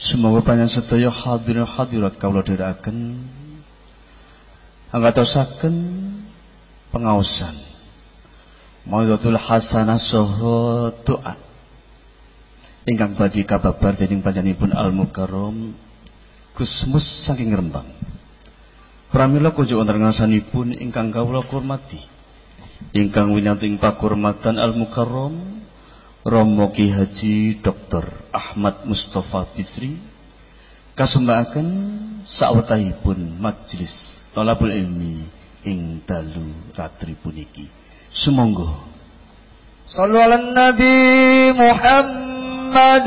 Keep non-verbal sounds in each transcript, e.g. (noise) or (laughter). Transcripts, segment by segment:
Semoga panjang sedaya hadirin hadirat kawula dherekaken anggatosaken pengaosan mawadhatul hasanah saha doa. Ingkang badhe kababar dening panjenenganipun Al Mukarram Gusmus saking Rembang. Pramila kunjuk wonten ngarsanipun ingkang kawula hormati. Ingkang winanting pakurmatan Al Mukarram Romo Ki Haji Dr. Ahmad Mustafa Bisri kasembaaken sawetahipun majelis tolabul ilmi ing dalu ratri puniki. Sumangga. Sallu ala Nabi Muhammad.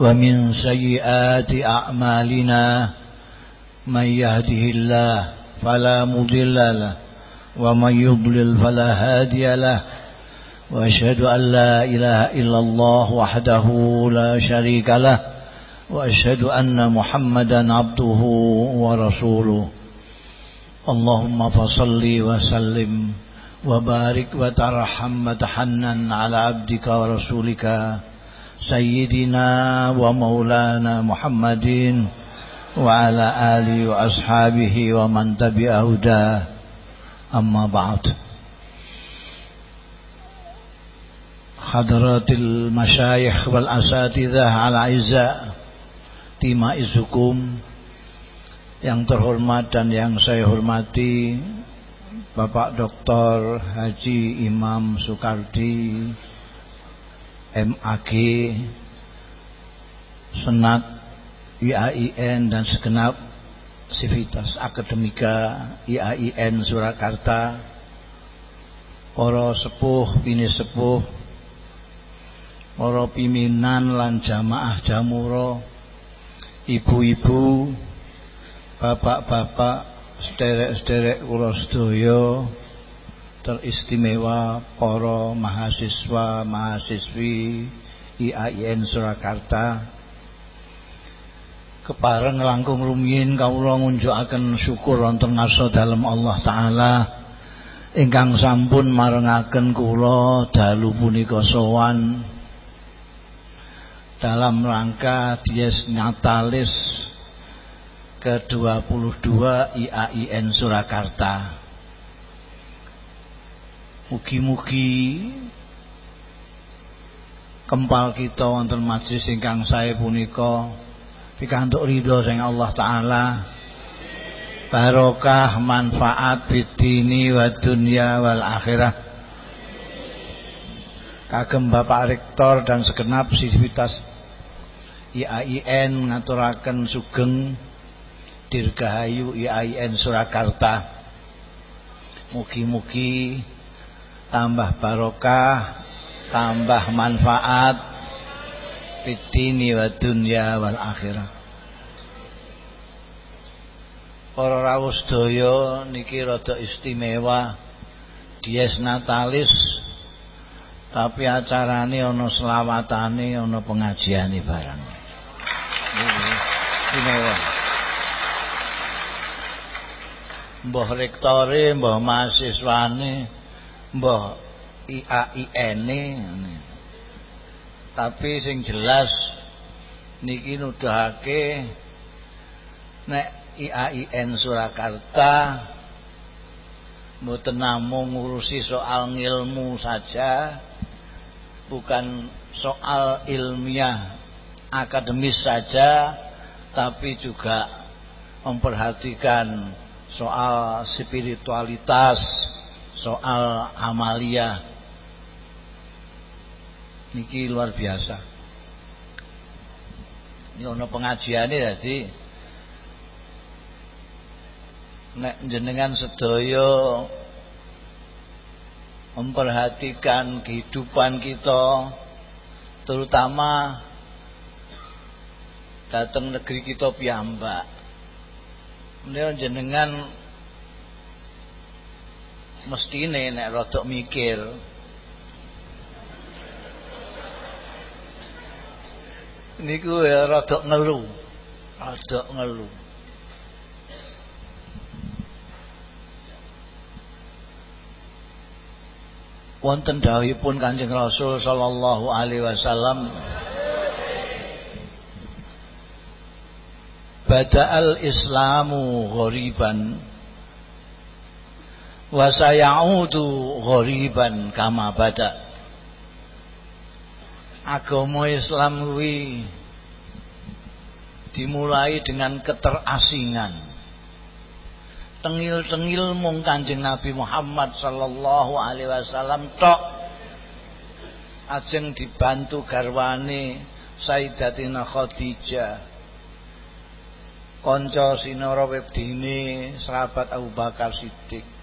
ومن سيئات أعمالنا من يهده الله فلا مضل له ومن يضلل فلا هادي له وأشهد أن لا إله إلا الله وحده لا شريك له وأشهد أن محمدا عبده ورسوله. اللهم فصل وسلم وبارك وترحم وتحنن على عبدك ورسولك. سيدنا ومولانا محمد وعلى آله وأصحابه ومن تبع هداه أما بعد حضرات المشايخ والأساتذة الأعزاء Tima Isukum yang terhormat dan yang saya hormati Bapak Dr. Haji Imam Soekardi MAG Senat IAIN dan segenap Sivitas Akademika IAIN Surakarta. Para sepuh bini sepuh para pimpinan lan jamaah jamuro ibu-ibu bapak-bapak sederek-sederek kula sedaya teristimewa para mahasiswa mahasiswi IAIN Surakarta. Kepareng langkung rumiyin kawula ngunjukaken syukur wonten ngarsa dalem Allah taala. Ingkang sampun marengaken kula dalu punika sowan. Dalam rangka Dies Natalis ke-22 IAIN Surakarta Mugi-mugi kempal kita wonten majlis ingkang sae punika pikantuk ridho sing Allah taala. Barokah manfaat bidini wa dunya wal akhirah. Kagem Bapak Rektor dan segenap siswitas IAIN ngaturaken sugeng Dirgahayu IAIN Surakarta. Mugi-mugi tambah barokah tambah manfaat. Fitini wa dunya wal akhirah. Para rawuh sedaya niki rada istimewa. Dies natalis tapi acarane ana selawatane ana pengajiane barang istimewa. Mbah rektore mbah mahasiswane mbah IAIN tapi sing jelas niki nuduhake nek IAIN Surakarta mboten namung ngurusi soal ilmu saja bukan soal ilmiah akademis saja tapi juga memperhatikan soal spiritualitas soal amalia. Niki luar biasa. Ini ono pengajiane dadi nek jenengan sedaya memperhatikan kehidupan kita terutama datang negeri kita piyambak. Menika jenengan mestine nek rodok mikir. Niku ya rada ngelu rada ngelu wonten dawuhipun Kanjeng Rasul sallallahu alaihi wasallam Bada'al Islamu ghoriban wa sayaudu ghoriban kama bada' agama Islam kuwi dimulai dengan keterasingan. Tengil-tengil mung Kanjeng Nabi Muhammad sallallahu alaihi wasallam tok. Ajeng dibantu garwane Sayyidatina Khadijah kanca sinara wedine sahabat Abu Bakar Siddiq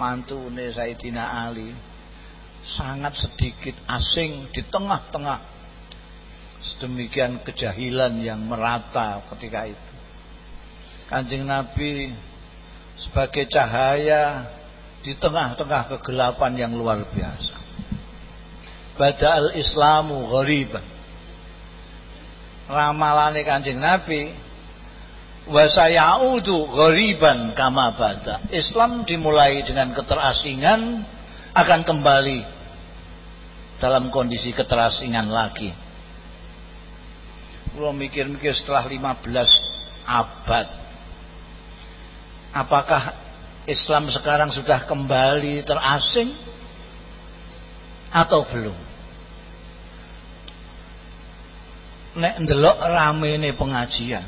mantune Sayyidina Ali sangat sedikit asing di tengah-tengah sedemikian kejahilan yang merata ketika itu. Kanjeng Nabi sebagai cahaya di tengah-tengah kegelapan yang luar biasa. Badal Islamu ghariban. Ramalane Kanjeng Nabi wa sayaudu ghariban kama bada. Islam dimulai dengan keterasingan akan kembali dalam kondisi keterasingan lagi. Kalau mikir-mikir setelah 15 abad, apakah Islam sekarang sudah kembali terasing atau belum? Nek ndelok rame ini pengajian,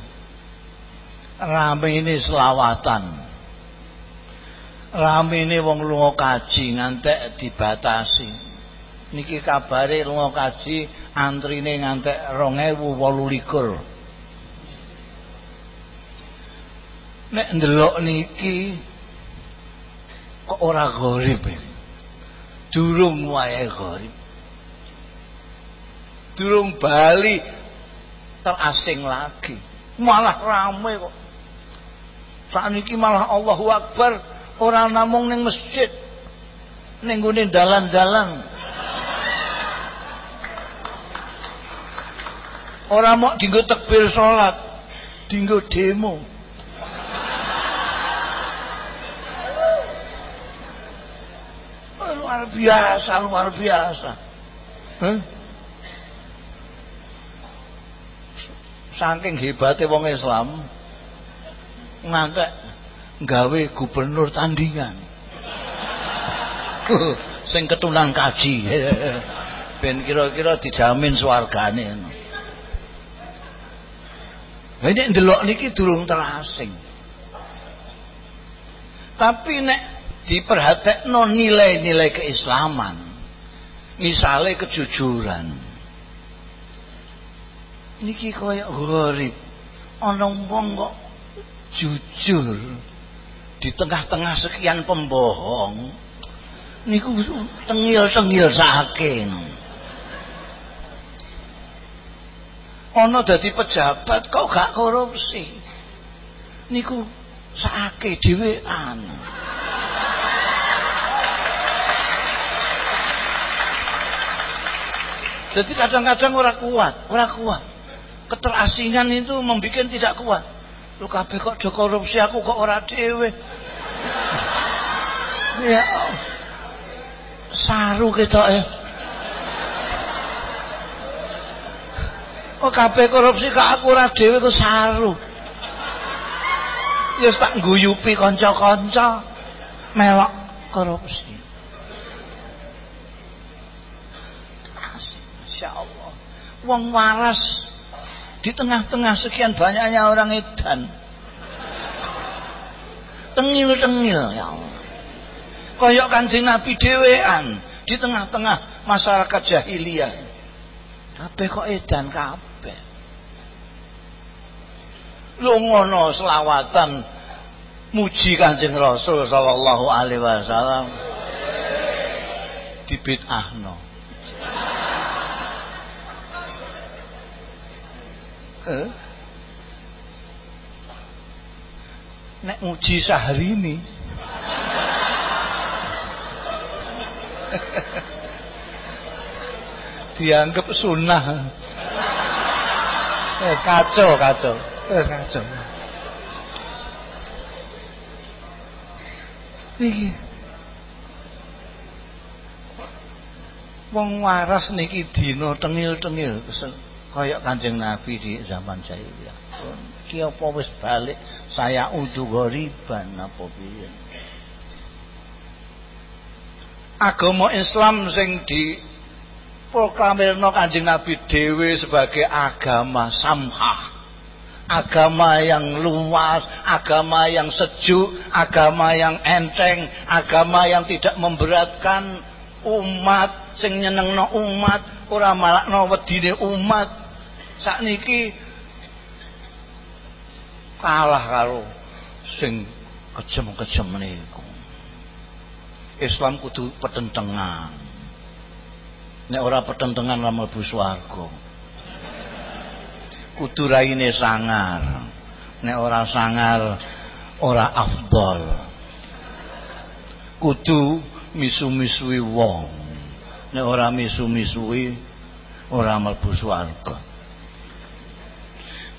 rame ini selawatan, rame ini wong lunga kaji ngantek dibatasi. Niki kabare lunga kaji antrine ngantek 2028 nek ndelok niki kok ora gharib durung wae gharib durung bali terasing lagi. Malah rame kok saat niki malah Allahu Akbar Orang namung ning masjid. Ning gone dalan-dalan. Ora mau dinggo tekbir salat, dinggo demo. luar biasa, luar biasa. Huh? Saking hebatnya wong Islam ngantek gawe gubernur tandingan sing ketunan kaji (laughs) ben kira-kira dijamin swargane ini ndelok niki durung terasing. Tapi nek diperhatekno nilai-nilai keislaman, misalnya kejujuran. Niki kaya gharib. Ana wong kok jujur. Di tengah-tengah sekian pembohong niku tengil-tengil saking ana dadi pejabat kok gak korupsi? Niku sake dhewean jadi kadang-kadang orang kuat orang kuat. Keterasingan itu membuat tidak kuat lu kabeh kok do korupsi aku kok ora dhewe. Ya saru ketoke kok kabeh korupsi kok aku ora dhewe kok saru. Ya tak guyupi kanca-kanca melok korupsi. Masya Allah. Wong waras di tengah-tengah sekian banyaknya orang edan. Tengil-tengil ya Allah. Koyok kancing Nabi dewean. di tengah-tengah masyarakat jahiliyah. Kabeh kok edan kabeh. Lu ngono selawatan muji Kanjeng Rasul sallallahu alaihi wasallam dibid'ahno. Nek muji Syahrini (laughs) dianggap sunnah. Wes kacau, kacau. Wes kacau. Iki. Wong waras niki dina tengil-tengil kaya Kanjeng Nabi di zaman jahiliyah. Ki apa wis balik saya udu ghoriban apa piye? Agama Islam sing di proklamirno Kanjeng Nabi dhewe sebagai agama samhah. Agama yang luas, agama yang sejuk, agama yang enteng, agama yang tidak memberatkan umat, sing nyenengno umat, ora malakno wedine umat. Sakniki kalah karo sing kejem-kejem niku. Islam kudu petentengan. Nek ora petentengan ora mlebu swarga. Kudu raine sangar. Nek ora sangar ora afdol. Kudu misu-misui wong. Nek ora misu-misui ora mlebu swarga.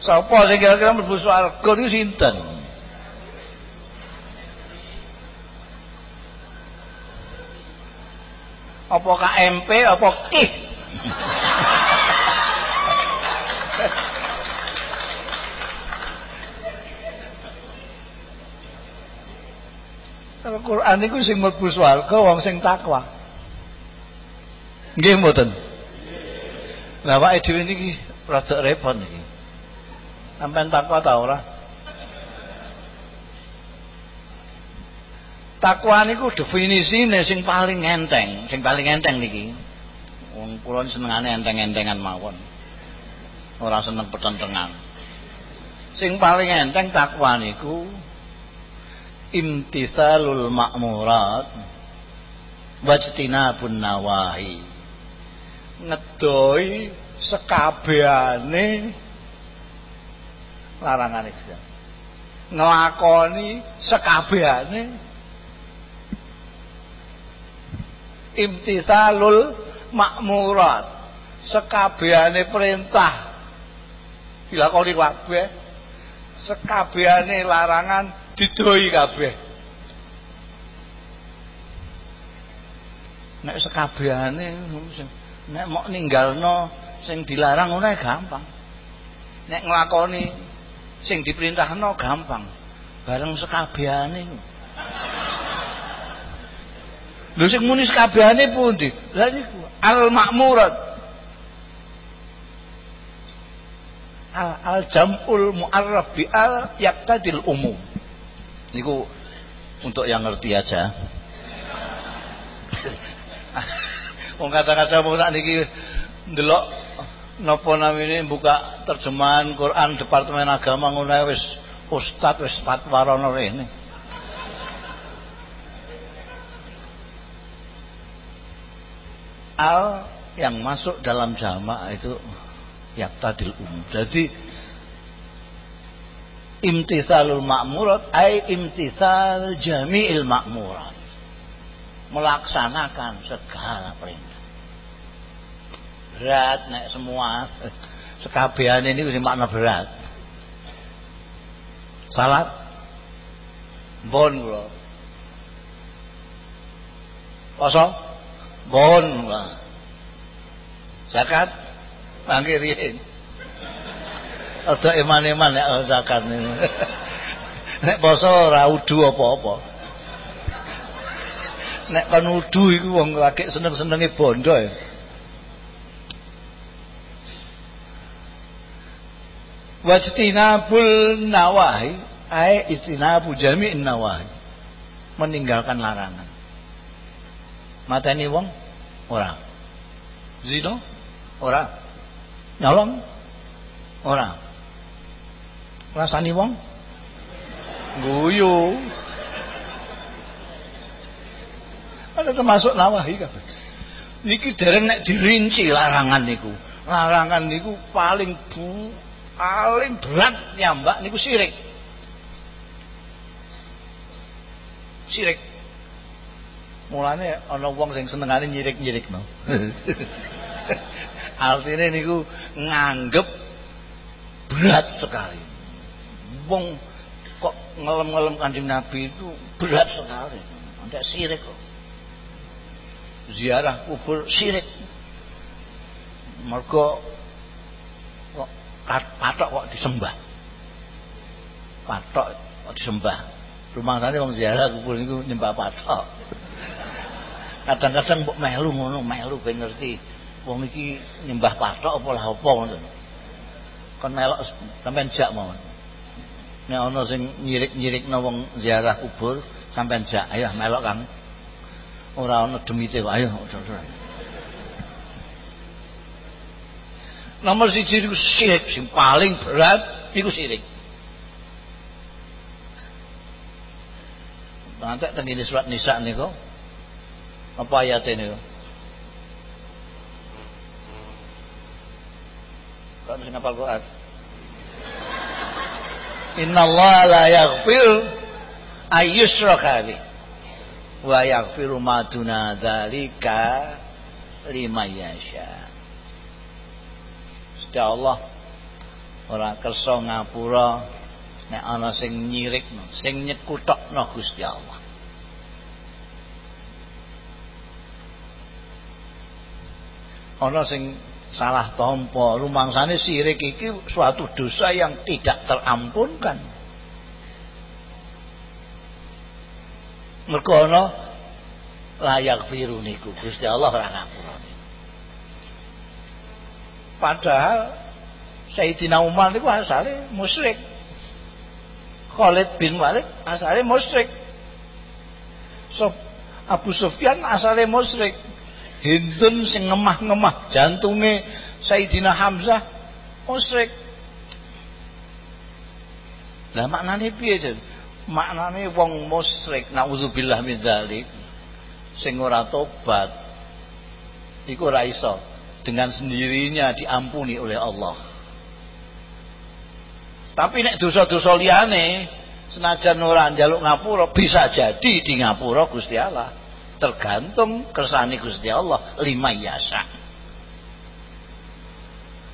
Sapa sing kira-kira mlebu swarga niku sinten? Apa KMP apa ih? Al-Qur'an niku sing mlebu swarga wong sing takwa. Nggih mboten. Lah awake dhewe niki rada repot niki. Sampeyan takwa ta ora? Takwa niku definisine sing paling enteng, sing paling enteng niki. Wong kula senengane enteng-entengan mawon. Ora seneng petentengan. Sing paling enteng takwa niku imtithalul ma'murat wajtinabun nawahi. Ngedoi sekabehane larangan Islam. Nglakoni sekabehane imtithalul makmurat sekabehane perintah. Dilakoni kabeh sekabehane larangan didoi kabeh. Nek sekabehane nek mok ninggalno sing dilarang ngono gampang. Nek nglakoni sing diperintahno gampang bareng sekabehane Lho sing muni sekabehane pundi? Lah niku al makmurat. Al, al jamul muarraf bi al yaqtadil umum. Niku untuk yang ngerti aja. (laughs) Wong kata-kata wong sak niki ndelok napa namine buka terjemahan Quran Departemen Agama ngono wis ustaz wis fatwa rene. al yang masuk dalam jamaah itu yaktadil umum. Jadi imtithalul ma'murat ay imtithal jami'il ma'murat. Melaksanakan segala perintah. Berat nek semua sekabian ini mesti makna berat. Salat bon kula. Poso Bon. Zakat mangke riyen. Ada eman-eman nek zakat niku. (laughs) Nek poso ora udu apa-apa. Nek kon udu iku wong lagi seneng-senenge bondo ya. Wajtinabul nawahi ai istinabu jami'in nawahi. Meninggalkan larangan. Mateni wong ora. Zino ora. Nyolong ora. Rasani wong guyu. Ada termasuk nawahi kabeh. Niki dereng nek dirinci larangan niku. Larangan niku paling bu paling berat nyambak niku sirik. Sirik. Mulane ana wong sing senengane nyirik-nyirikno. (laughs) Artinya niku nganggep berat sekali. Wong kok ngelem-ngelem kanjeng Nabi itu berat sekali. Tidak sirik kok. Ziarah kubur sirik. Mergo patok kok disembah. Patok kok disembah. Rumah sana wong ziarah kubur itu nyembah patok. (laughs) Kadang-kadang mbok melu ngono, melu ben ngerti. Wong iki nyembah patok apa lah apa ngono. Kon melok sampean jak mawon. Nek ana sing nyirik-nyirikno wong ziarah kubur, sampean jak, ayo melok Kang. Ora ana demite kok, ayo. Nomor siji iku syirik sing paling berat iku syirik. Nanti tengene surat Nisa niku. Apa ayatnya niku? Kok sing hafal Quran? Allah la yaghfir ayyushraka bih wa yaghfiru ma duna liman yasha. Gusti Allah. Ora kersa ngapura. Nek ana sing nyirikno, sing nyekutokno Gusti Allah. Ana sing salah tompo rumangsane sirik iki suatu dosa yang tidak terampunkan. Mergo ana layak firu niku Gusti Allah ora ngapurane padahal Sayyidina Umar niku asale musyrik Khalid bin Walid asale musyrik so, Abu Sufyan asale musyrik Hindun sing ngemah-ngemah jantunge Sayyidina Hamzah musyrik. Lah maknane piye, Jan? Maknane wong musyrik naudzubillah min dzalik sing ora tobat iku ora iso dengan sendirinya diampuni oleh Allah. Tapi nek dosa-dosa liyane senajan ora njaluk ngapura bisa jadi di ngapura Gusti Allah. Tergantung kersane Gusti Allah lima yasa.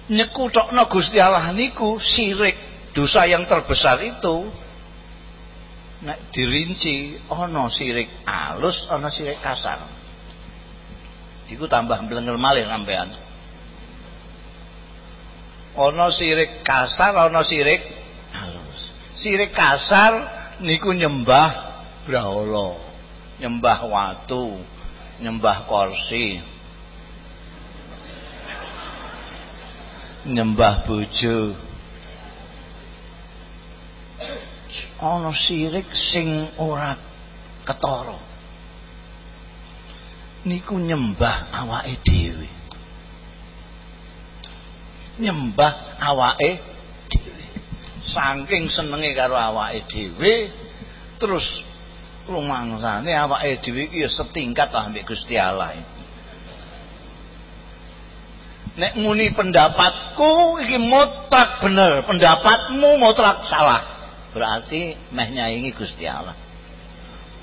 Nyekutokno Gusti Allah niku sirik. Dosa yang terbesar itu nek dirinci ana sirik alus ana sirik kasar iku tambah blenger malih sampean. Ana sirik kasar ana sirik alus sirik kasar niku nyembah brahala nyembah watu nyembah kursi nyembah bojo. Ana sirik sing ora ketara niku nyembah awake dhewe. Nyembah awake dhewe. Saking senenge karo awake dhewe terus rumangsane awake dhewe iki ya setingkat lah ambek Gusti Allah nek muni pendapatku iki mutlak bener pendapatmu mutlak salah. Berarti meh nyaingi Gusti Allah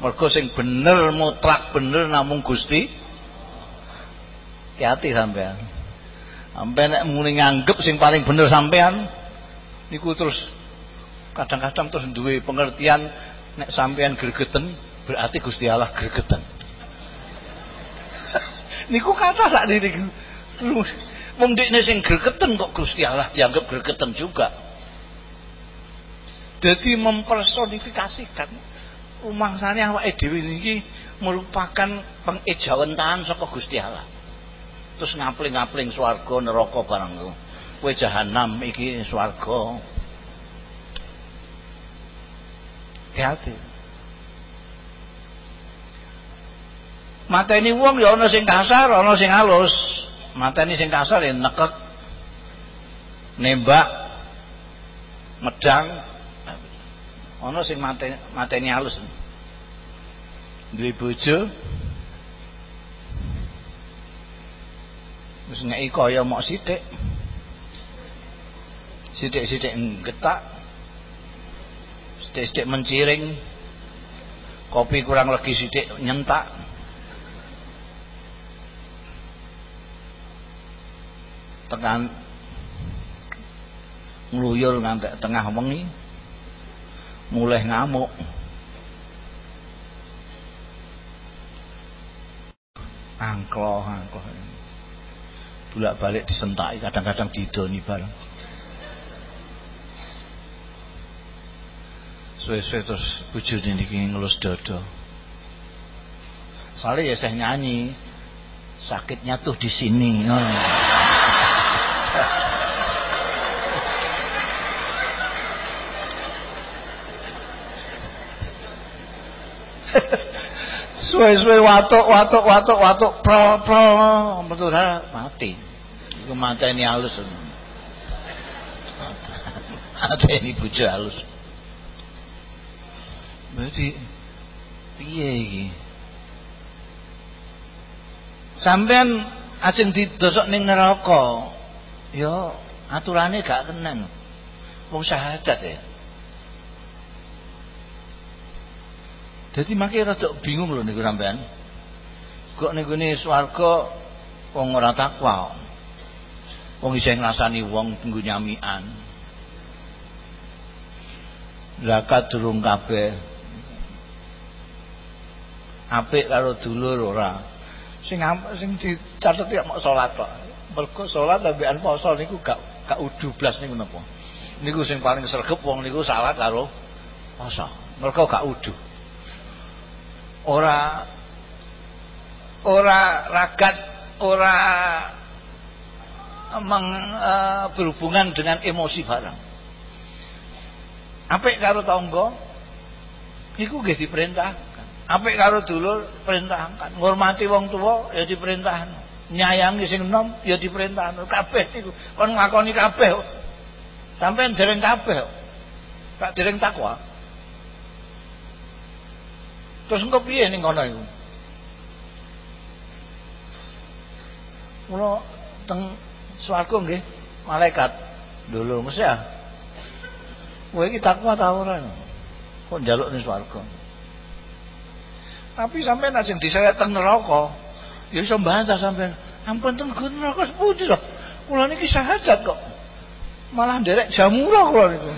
mergo sing bener mutlak bener namung Gusti hati-hati sampean. Sampai nek muni nganggep sing paling bener sampean niku terus kadang-kadang terus duwe pengertian nek sampean gregeten berarti Gusti Allah gregeten. (laughs) Niku kata sak niku. Wong dekne sing gregeten kok Gusti Allah dianggap gregeten juga. Jadi mempersonifikasikan rumah sana awake dhewe niki merupakan pengejawentahan saka Gusti Allah. Terus ngapling-ngapling swarga neraka barang kowe jahanam iki swarga. Hati-hati. Mateni wong ya ana sing kasar, ana sing halus. Mateni sing kasar ya nekek. Nembak medang ana sing mateni mateni halus. Duwe bojo wis ngeki kaya mok sithik. Sithik-sithik getak. Sithik-sithik menciring. Kopi kurang lagi sithik nyentak. tekan ngluyur ngantek tengah wengi mulai ngamuk. Angklo angklo bolak balik disentaki kadang-kadang didoni bareng. Suwe-suwe terus bujurnya niki ngelus dodo soalnya ya saya nyanyi sakitnya tuh di sini. Suwe-suwe watuk, watuk, watuk, watuk, pro, pro, betul mati. Iku ini halus. Mata ini bujuk halus. Berarti piye iki? Sampean ajeng didosok ning neraka. Ya aturane gak kenen. Wong syahadat ya. Jadi makanya rada bingung lho niku sampean. Kok niku ne swarga wong ora takwa. Wong isih ngrasani wong tunggu nyamian. Zakat durung kabeh. Apik karo dulur ora. Sing sing dicatet ya mok salat kok. Mergo salat ambekan poso niku gak gak udu blas niku napa. Niku sing paling sregep wong niku salat karo poso. Mergo gak udu ora ora ragat ora meng, uh, berhubungan dengan emosi barang. Apik karo tangga? Iku nggih diperintahkan. Apik karo dulur? Perintahkan. Ngurmati wong tua ya diperintahkan nyayangi sing enom? Ya diperintahkan kabeh niku. Kon ngakoni kabeh. Sampean dereng kabeh. Tak dereng takwa Terus engko piye ning kono iku? Mula teng swarga nggih malaikat dulu mesti ya. Kowe iki takwa ta ora? Kok njaluk ning swarga? Tapi sampean ajeng diseret teng neraka, ya iso mbantah sampean. Ampun teng neraka sepundi lho. Kula niki sahajat kok. Malah nderek jamura kula niku.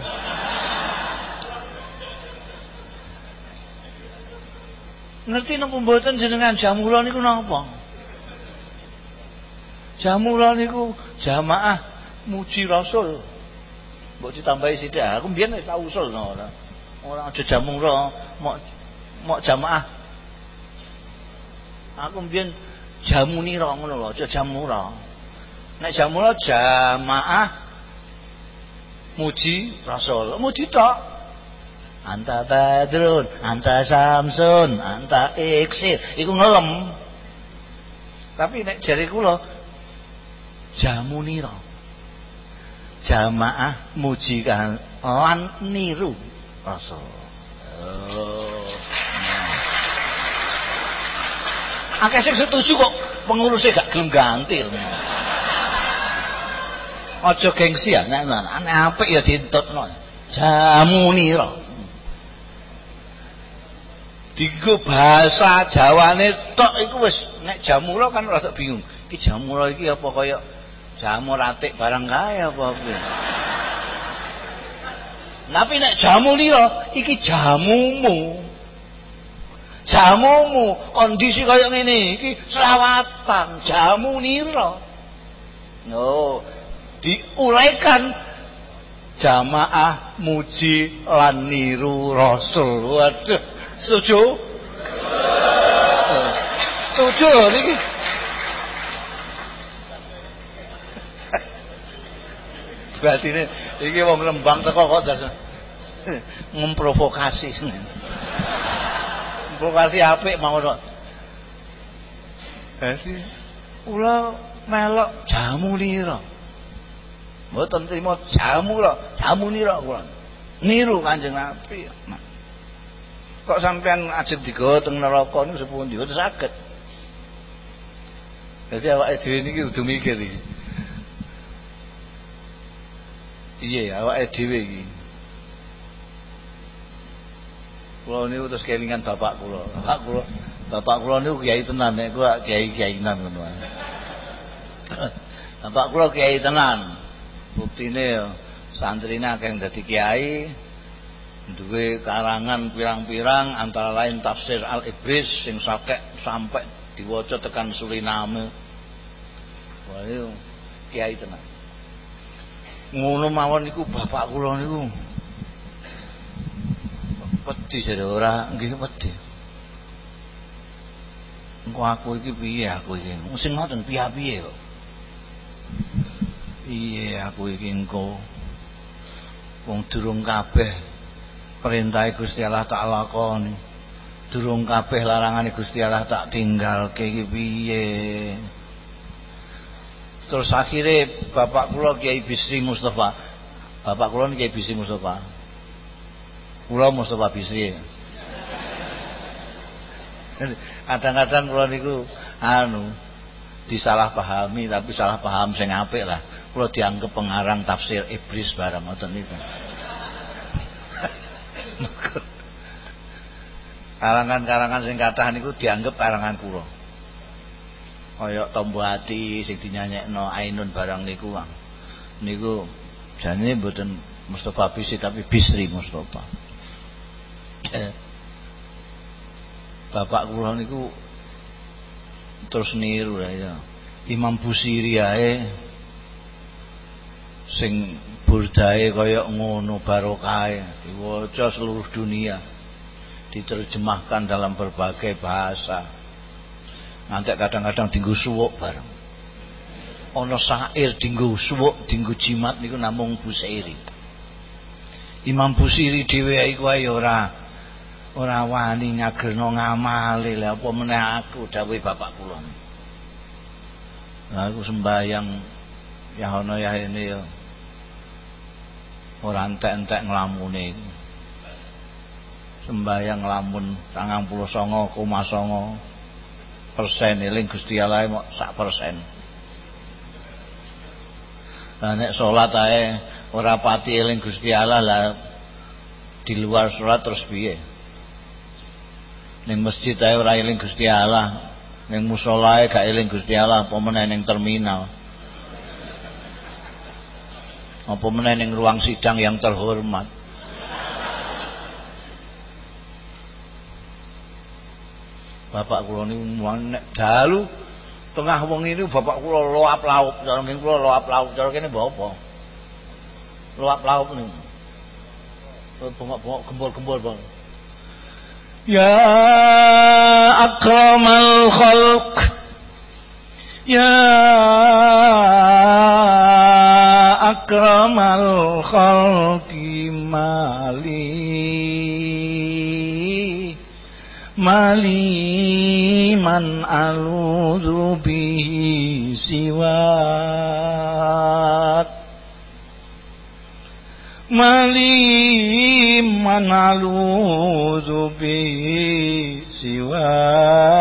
Ngerti napa mboten jenengan jamula niku napa? Jamula niku jamaah muji Rasul. Mbok ditambahi sithik. Aku mbiyen wis tak usul no ora. Ora aja jamura, mok mok jamaah. Aku mbiyen jamunira ngono lho, aja jamura. Nek jamura jamaah muji Rasul. Muji tok anta badrun anta samsun anta iksir. Iku ngelem. Tapi nek jari kula jamunira jamaah muji lan niru rasul oh. akeh sing setuju kok pengurusnya gak gelem ganti. Aja gengsi ya nek aneh apik ya dientutno jamunira Dienggo bahasa Jawane tok iku wis nek jamura kan rada bingung. Iki jamura iki apa kaya jamur atik barang kae apa kuwi. Tapi nek jamu liya iki jamumu. Jamumu kondisi kaya ngene iki selawatan jamu nira. Oh, diuraikan jamaah muji lan niru Rasul. Waduh, setuju? Setuju niki. (laughs) Berarti ini, ini wong Rembang teko kok dasar (laughs) memprovokasi. Provokasi apik mau kok. Dadi kula melok jamu nira. Mboten trimo jamu lho, jamu nira kula. Niru Kanjeng Nabi. Kok sampean ajeng digawa teng neraka niku sepundi? Mboten saged. Jadi awake dhewe niki kudu mikir iki. Iya, awake dhewe iki. Kula niku terus kelingan bapak kula. Bapak kula, bapak kula niku kiai tenan nek kula kiai-kiai tenan ngono. Bapak kula kiai tenan. Buktine santrine akeh dadi kiai. Duwe karangan pirang-pirang antara lain tafsir Al-Ibris sing sakek sampai diwaca tekan Suriname. Wah itu kiai tenan. Ngono mawon niku bapak kula niku wedi jare ora nggih wedi. Engko aku iki piye aku iki? Sing ngoten piye-piye kok. Piye aku iki engko wong durung kabeh perintah Gusti Allah tak lakoni. Durung kabeh larangane Gusti Allah tak tinggalke iki piye? Terus akhirnya bapak kula Kiai Bisri Mustafa. Bapak kula Kiai Bisri Mustafa. Kula Mustafa Bisri. Kadang-kadang kula niku anu disalahpahami tapi salah paham sing apik lah. Kula dianggap pengarang tafsir Iblis barang ngoten niku. Karangan-karangan sing kathah niku dianggap karangan kula. Kaya tombo ati sing dinyanyekno Ainun barang niku wang. Niku jane mboten Mustafa Bisri tapi Bisri Mustafa. Bapak kula niku terus niru ya. Imam Busiri ae sing burdae kaya ngono barokahe. Diwaca seluruh dunia. Diterjemahkan dalam berbagai bahasa. Nanti kadang-kadang dinggo suwuk bareng. Ana syair dinggo suwuk dinggo jimat niku namung Busiri. Imam Busiri dhewe iku ae ora ora wani nyagerno ngamale lha apa meneh aku dawuh bapak kula. Aku sembayang ya ana ya ini ya ora entek-entek nglamune. Sembayang nglamun 99,9 persen. Eling Gusti Allah mok sak persen. Lah nek salat ae ora pati eling Gusti Allah lah di luar salat terus piye? Ning masjid ae ora eling Gusti Allah. Ning musala ae gak eling Gusti Allah apa meneh ning terminal apa meneh ning ruang sidang yang terhormat? Bapak kula niku nek dalu tengah wong ini bapak kula loap laup cara ngene kula loap laup cara kene mbok apa? Loap laup niku. Bongok-bongok gembol-gembol bang Ya akramal khalq. Ya akramal khalqi mali. Mali man aluzu bihi siwak. Mali man aluzu bihi siwak.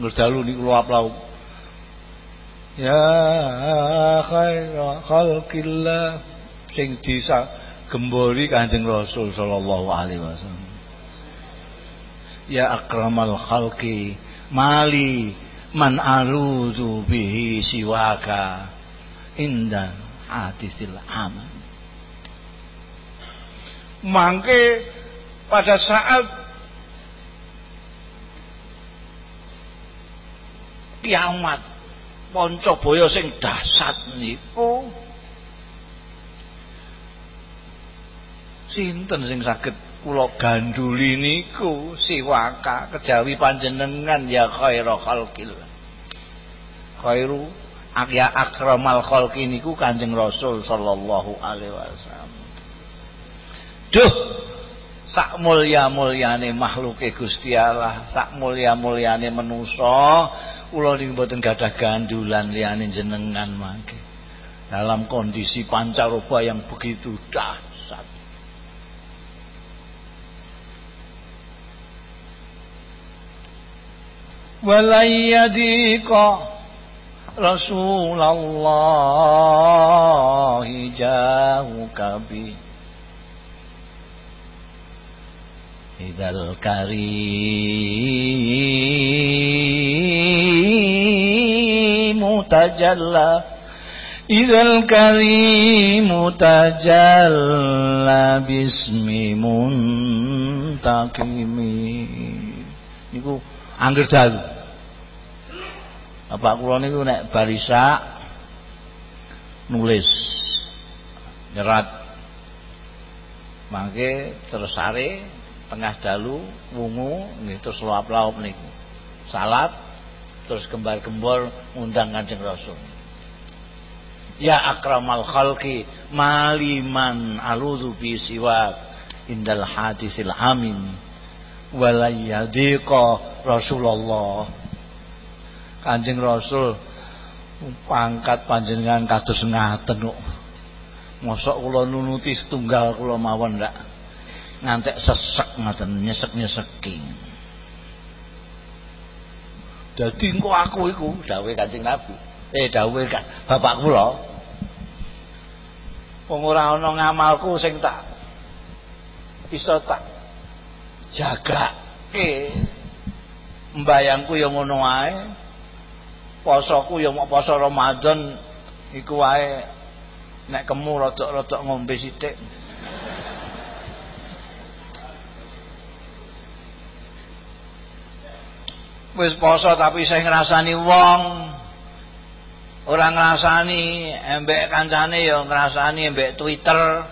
Ngerdalu niku luap laup Ya khaira khalqillah sing disa gembori Kanjeng Rasul sallallahu alaihi wasallam. Ya akramal khalqi mali man aluzu bihi siwaka inda hadisil aman. Mangke pada saat kiamat Pancabaya sing dahsyat niku sinten sing saged kula ganduli niku? Siwaka kejawi panjenengan ya khairu khalqil. Khairu ya akramal khalqi niku Kanjeng Rasul sallallahu alaihi wasallam. Duh! Sak mulya-mulyane makhluke Gusti Allah sak mulya-mulyane manusa kula niku mboten gadah gandulan liyane jenengan mangke. Dalam kondisi pancaroba yang begitu dahsyat. Walayyadika Rasulullah hijau kabih جاهك به إذا الكريم تجلى إذا الكريم تجلى باسم منتقم niku angger dalu Bapak kula niku nek barisa nulis nyerat mangke terus sare tengah dalu wungu nggih terus laup-laup niku. Salat terus gembar-gembor ngundang Kanjeng Rasul. Ya akramal khalqi maliman aludhu bi siwak indal hadisil amin walayadika Rasulullah. Kanjeng Rasul pangkat panjenengan kados ngaten kok. Mosok kula nunuti setunggal kula mawon ndak ngantek sesek ngaten nyesek-nyeseki. Dadi engko aku iku dawuhe Kanjeng Nabi. Eh dawuhe bapak kula. Wong ora ana ngamalku sing tak iso tak jagake. Mbayangku ya ngono wae posoku ya mau poso Ramadan iku wae nek kemu rodok-rodok ngombe sithik wis poso tapi saya wong. Kancane ya ngrasani embek Twitter.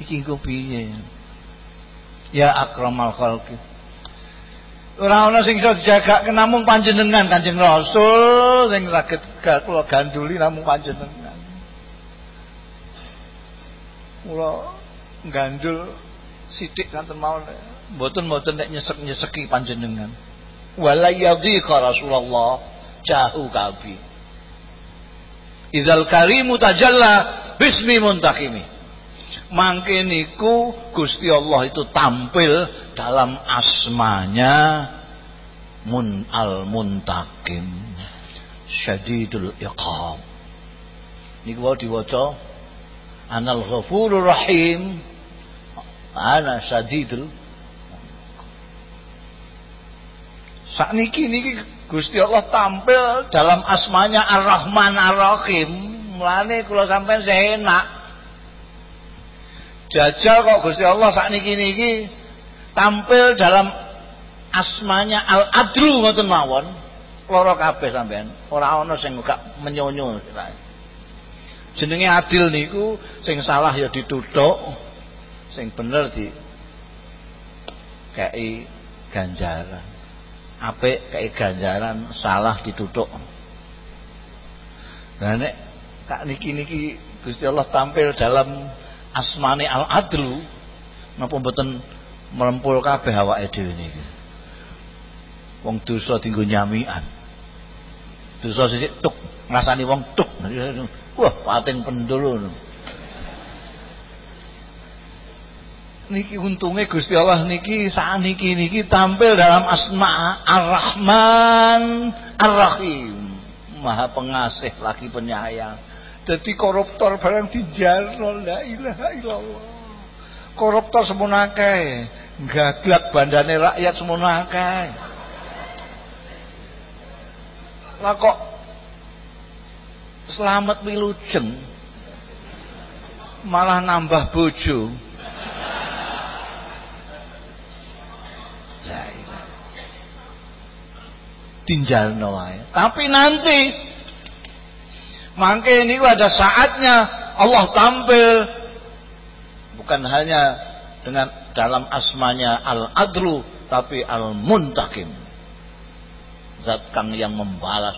Iki ya ora ana sing iso dijagake namung panjenengan Kanjeng Rasul sing saged kula ganduli namung panjenengan. Kula gandul sithik kanten mawon mboten-mboten nek nyesek-nyeseki panjenengan. Wala yadhiqa Rasulullah jahu kabi. Idzal karimu tajalla bismi muntakimi. Mangke niku Gusti Allah itu tampil dalam asmanya mun al muntakim syadidul iqam. Niku wae diwaca anal ghafurur rahim. Ana syadidul sakniki niki Gusti Allah tampil dalam asmanya Ar-Rahman Ar-Rahim. Mulane kula sampean enak Jajal kok Gusti Allah saat niki niki tampil dalam asmanya Al Adlu ngoten mawon. Loro kabeh sampean. Ora ana sing gak menyonyo. Jenenge adil niku sing salah ya dituthuk, sing bener di kei ganjaran. Apik kei ganjaran, salah dituthuk. Nah nek kak niki niki Gusti Allah tampil dalam asmane al adlu napa mboten merempul kabeh awake dhewe niki. Wong dosa dienggo nyamian dosa sithik tuk ngrasani wong tuk. Wah pating pendul niki untunge Gusti Allah niki niki niki tampil dalam asma Ar-Rahman Ar-Rahim. Maha pengasih lagi penyayang. Jadi koruptor barang dijarno la ilaha illallah. Koruptor semono akeh, gaglak bandane rakyat semono akeh. Lah kok selamat wilujeng. malah nambah bojo. Tinggal wae. Tapi nanti mangke ini ada saatnya Allah tampil bukan hanya dengan dalam asmanya Al-Adlu tapi Al-Muntakim. Zat kang yang membalas.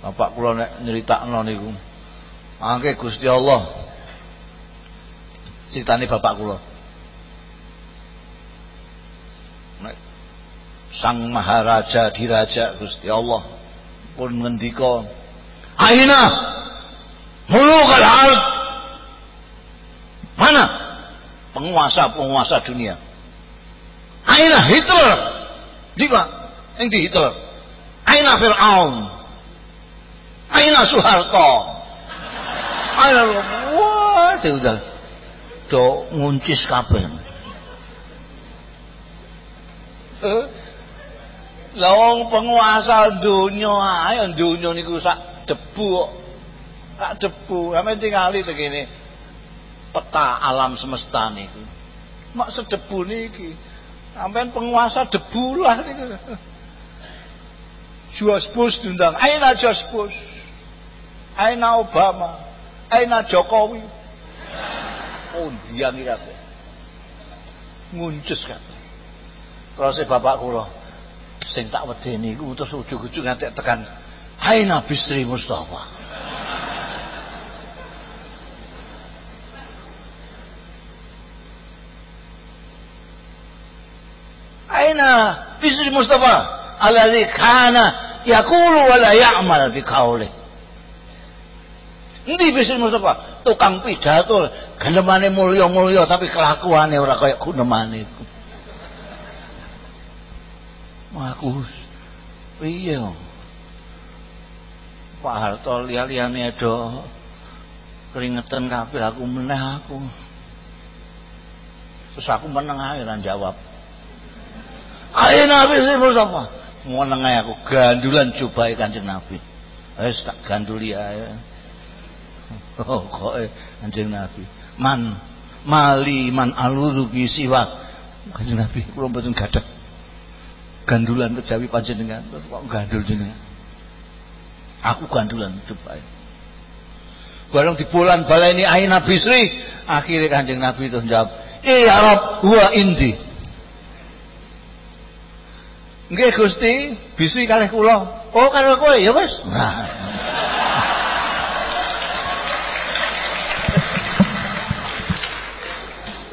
Bapak kula nek nyeritakno niku. Mangke Gusti Allah. Critane bapak kula. Sang Maharaja Diraja Gusti Allah pun ngendika, "Aina mulukal ard?" Mana penguasa-penguasa dunia? Aina Hitler? Di Pak, yang di Hitler. Aina Fir'aun? Aina Soeharto? Aina wah itu udah do nguncis kabeh. Eh? Lawang penguasa dunia, ayo dunia niku sak debu sak debu, sampe tingali begini peta alam semesta niku. Mak sedebu niki. Sampean penguasa debu lah niku. George Bush diundang, Aina George Bush? Aina Obama? Aina Jokowi? Oh, dia iki kabeh. Nguncus kabeh. Terus bapak kula sing tak wedeni iku terus ujug-ujug nganti tekan Aina Bisri Mustafa. Bisri Mustafa alladhi kana yaqulu wa la ya'mal bi qawli. Endi Bisri Mustafa? Tukang pidato, genemane mulya-mulya tapi kelakuane ora kaya gunemane iku. Aku piye Pak Harto liya-liyane do keringetan kabeh aku meneh aku. Terus aku meneng ae jawab. Ayo Nabi sih Mustafa. Meneng ae aku gandulan cobae Kanjeng Nabi. Wis tak ganduli ae. Oh kok Kanjeng Nabi. Man mali man aludzu bi siwak. Kanjeng Nabi kula mboten gadah gandulan kejawi panjenengan terus kok gandul jenengan aku gandulan coba bareng di bulan balai ini aina bisri akhirnya kanjeng nabi itu jawab iya Rob huwa indi nggih Gusti bisri kalih kula. Oh kalih kowe ya wis.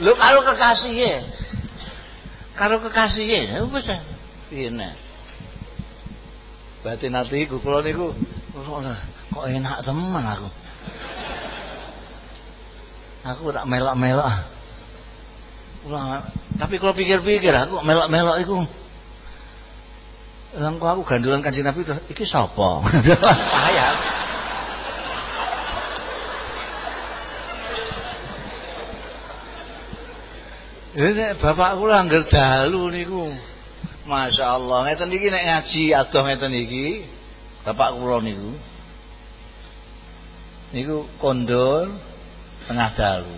Lu karo kekasih karo ya wis. Piye nek? Batin ati iku kula niku kok enak temen aku? Aku tak melok-melok. Tapi kalau pikir-pikir aku melok-melok iku Lang aku gandulan kanjeng Nabi terus iki sapa? Payah. (laughs) Ini bapak kula angger dalu niku. Masya Allah ngeten iki nek ngaji adoh ngeten iki Bapak kula niku niku kondur tengah dalu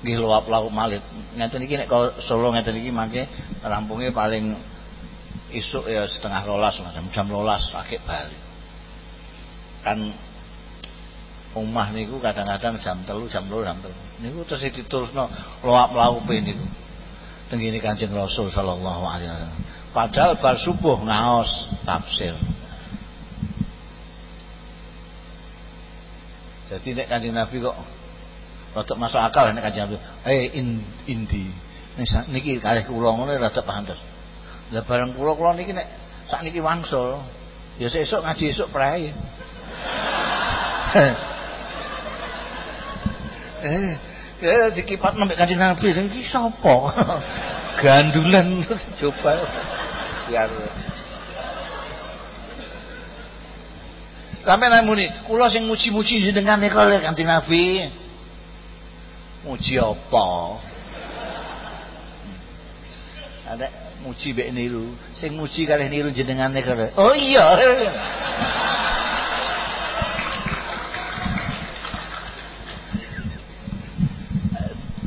nggih luap lauk malit ngeten iki nek Solo ngeten iki mangke rampungnya paling isuk ya setengah rolas macam jam rolas sakit bali kan omah niku kadang-kadang jam telu jam loro jam telu niku terus diterusno luap lauk niku tenggini Kanjeng Rasul sallallahu alaihi wasallam. Padahal bar subuh ngaos tafsir. Jadi nek Kanjeng Nabi kok rada masuk akal nek Kanjeng Nabi, "Eh in, indi." Niki kalih kula ngono rada pantes. Lah bareng kula kula niki nek sakniki wangsul, ya sesuk ngaji esuk prae. (laughs) eh Ya dikipat nembek Kanjeng Nabi iki sapa? (laughs) Gandulan coba. Biar Sampai nang muni, kula sing muji-muji jenengan nek kalih Kanjeng Nabi. Muji apa? Ada muji mek niru, sing muji kalih niru jenengan nek Oh iya.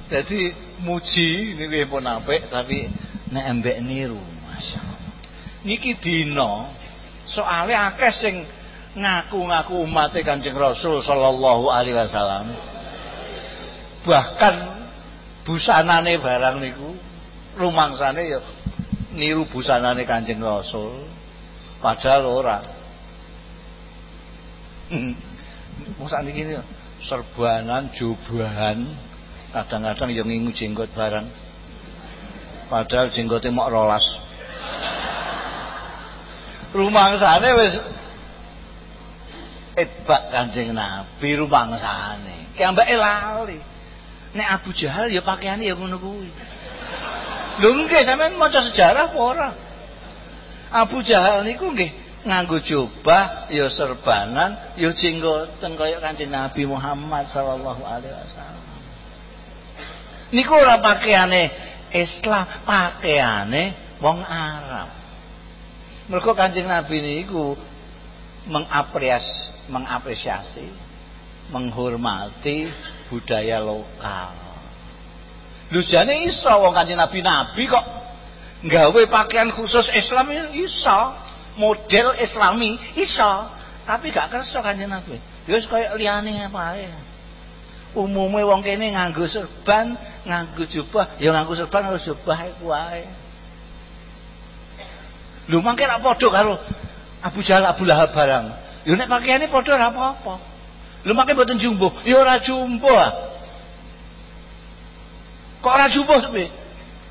Jadi muji niku pun apik tapi nek embek niru masyaallah. Niki dina soale akeh sing ngaku-ngaku umat Kanjeng Rasul sallallahu alaihi wasallam. Bahkan busanane barang niku rumangsane ya niru busanane Kanjeng Rasul. Padahal ora. (laughs) Masa niki serbanan jubahan kadang-kadang yang ngingu jenggot barang padahal jenggotnya mau rolas (laughs) rumah sana wis etbak kanjeng nabi rumah sana kayak mbak lali nek Abu Jahal ya pakaiannya ya ngono kuwi lho nggih sampean maca sejarah apa ora? Abu Jahal niku nggih nganggo jubah ya serbanan ya jenggoten kaya kanjeng Nabi Muhammad sallallahu alaihi wasallam. Niku ora pakaiane Islam pakaiane wong Arab. Mergo Kanjeng Nabi niku mengapresiasi menghormati budaya lokal lu jane iso wong Kanjeng Nabi Nabi kok nggawe pakaian khusus Islam iso model islami iso tapi gak kerso Kanjeng Nabi wis kaya liyane ya umume wong kene nganggo serban, nganggo jubah, ya nganggo serban harus jubah iku wae. Lho mangke rak padha karo Abu Jahal Abu Lahab barang. Ya nek pakaiane padha ora apa-apa. Lho mangke mboten jumbo, ya ora jumbo. Ah. Kok ora jumbo sepi?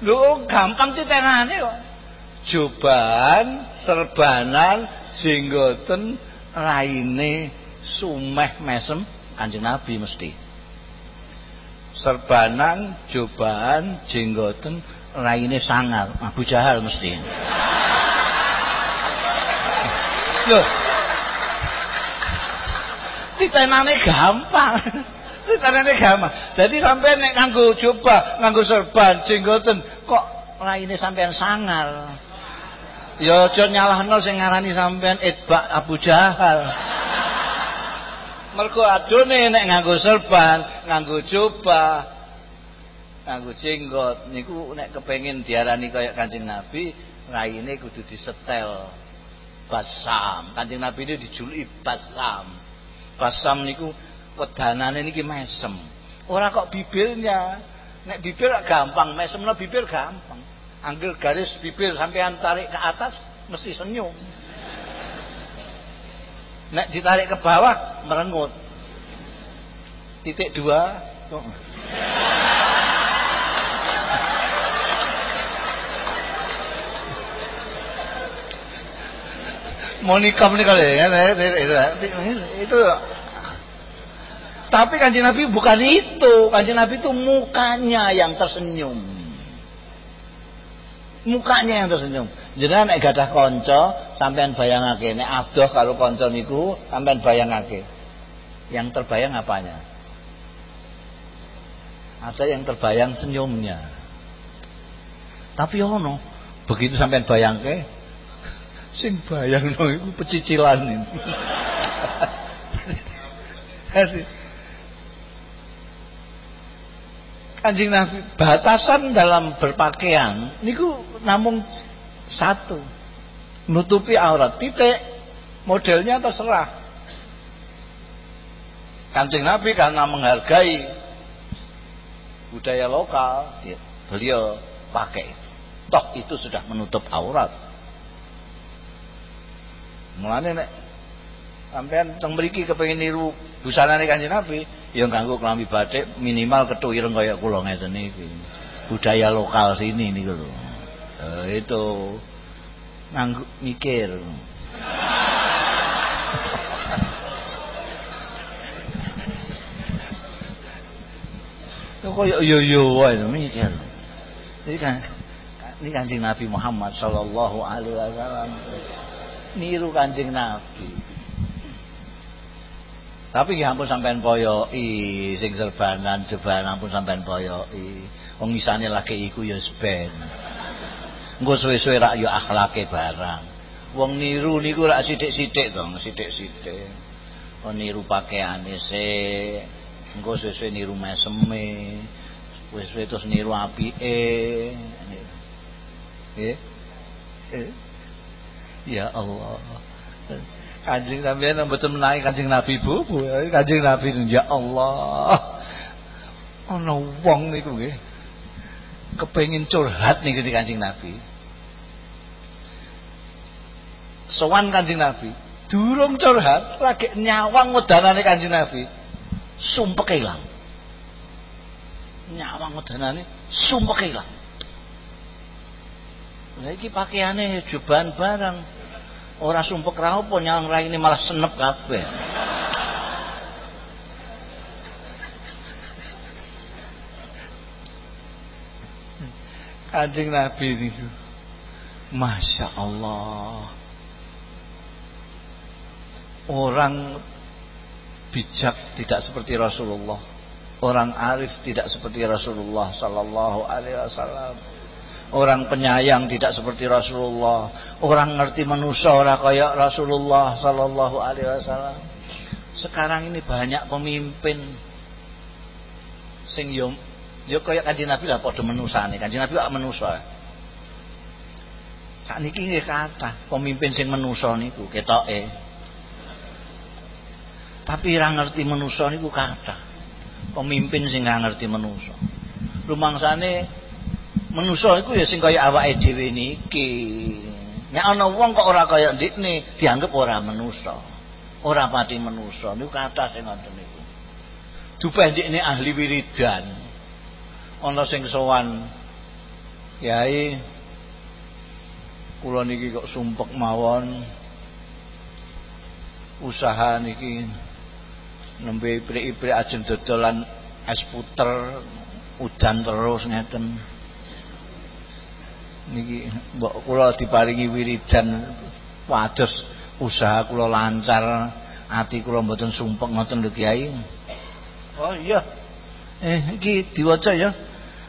Lho gampang titenane kok. Jubahan, serbanan, jenggoten, raine sumeh mesem Kanjeng Nabi mesti serbanan, jubaan, jenggoten, raine sangar. Abu Jahal mesti. Loh. Titenane gampang. Titenane gampang. Jadi sampai nek nganggo jubah, nganggo serban, jenggoten, kok raine sampean sangar. Ya aja nyalahno sing ngarani sampean itbak Abu Jahal mergo adone nek nganggo serban, nganggo jubah, nganggo jenggot niku nek kepengin diarani kaya Kanjeng Nabi, raine kudu disetel. Basam. Kanjeng Nabi ini dijuluki Basam. Basam niku wedanane niki mesem. Ora kok bibirnya. Nek bibir gampang, mesemno bibir gampang. Anggil garis bibir sampean tarik ke atas mesti senyum. Nek ditarik ke bawah merengut. Titik dua. Oh. Monika menikah ya, itu tapi kanjeng Nabi bukan itu. Kanjeng Nabi itu mukanya yang tersenyum. Mukanya yang tersenyum. Jenengan nek gadah kanca sampean bayangake. Nek adoh karo kanca niku sampean bayangake. Yang terbayang apanya? Ada yang terbayang senyumnya. Tapi ono. Begitu sampean bayangke sing bayangno iku pecicilan (laughs) Kanjeng Nabi. Batasan dalam berpakaian niku namun satu. Nutupi aurat. Titik. Modelnya terserah. Kancing Nabi karena menghargai budaya lokal beliau pakai toh itu sudah menutup aurat. Mulane nek sampean teng mriki kepengin niru busana Kanjeng Nabi ya ganggu kelambi batik minimal ketu ireng kaya kula ngeten iki. Budaya lokal sini niku lho. Eh, itu nganggu mikir. Kok yo yo wae mikir. Jadi kan ini kancing Nabi Muhammad Sallallahu Alaihi Wasallam. Niru kancing Nabi tapi ya ampun sampean poyoki sing serbanan jeban ampun sampean poyoki wong isane lagi iku ya sben engko suwe-suwe rak yo akhlake barang wong niru niku rak sithik-sithik to sithik-sithik oh niru pakaiane se engko suwe-suwe niru meseme Wis terus niru apike. Nggih. Eh. Ya Allah. Kanjeng sampeyan mboten menawi Kanjeng Nabi Bu. Kanjeng Nabi ya Allah. Ana wong niku nggih. Kepengin curhat niku di Kanjeng Nabi. Sowan Kanjeng Nabi, durung curhat lagi nyawang wedanane Kanjeng Nabi. Sumpek ilang. Nyawang wedanane sumpek ilang. Lah iki pakaiane jubahan barang. Ora sumpek ra apa nyawang raine malah senep kabeh. Kanjeng Nabi niku. Masya Allah. Orang bijak tidak seperti Rasulullah. Orang arif tidak seperti Rasulullah sallallahu alaihi wasallam. Orang penyayang tidak seperti Rasulullah. Orang ngerti manusia ora kaya Rasulullah sallallahu alaihi wasallam. Sekarang ini banyak pemimpin sing yo yo kaya Kanjeng Nabi lah padha menusane. Kanjeng Nabi kok menusa. Sak niki nggih kathah pemimpin sing menusa niku ketoke. Tapi ora ngerti manusa niku kathah. Pemimpin sing ora ngerti manusa. Rumangsane manusa iku ya sing kaya awake dhewe niki. Nek ana wong kok ora kaya ndikne dianggap ora manusa. Ora pati manusa niku kathah sing ngoten niku. Dupeh ndikne ahli wiridan. Ana sing sowan Kiai kula niki kok sumpek mawon usaha niki nembe iprik-iprik ajeng dodolan es puter udan terus ngeten niki mbok kula diparingi wiridan wados usaha kula lancar ati kula mboten sumpek ngoten lho Kiai oh iya eh iki diwaca ya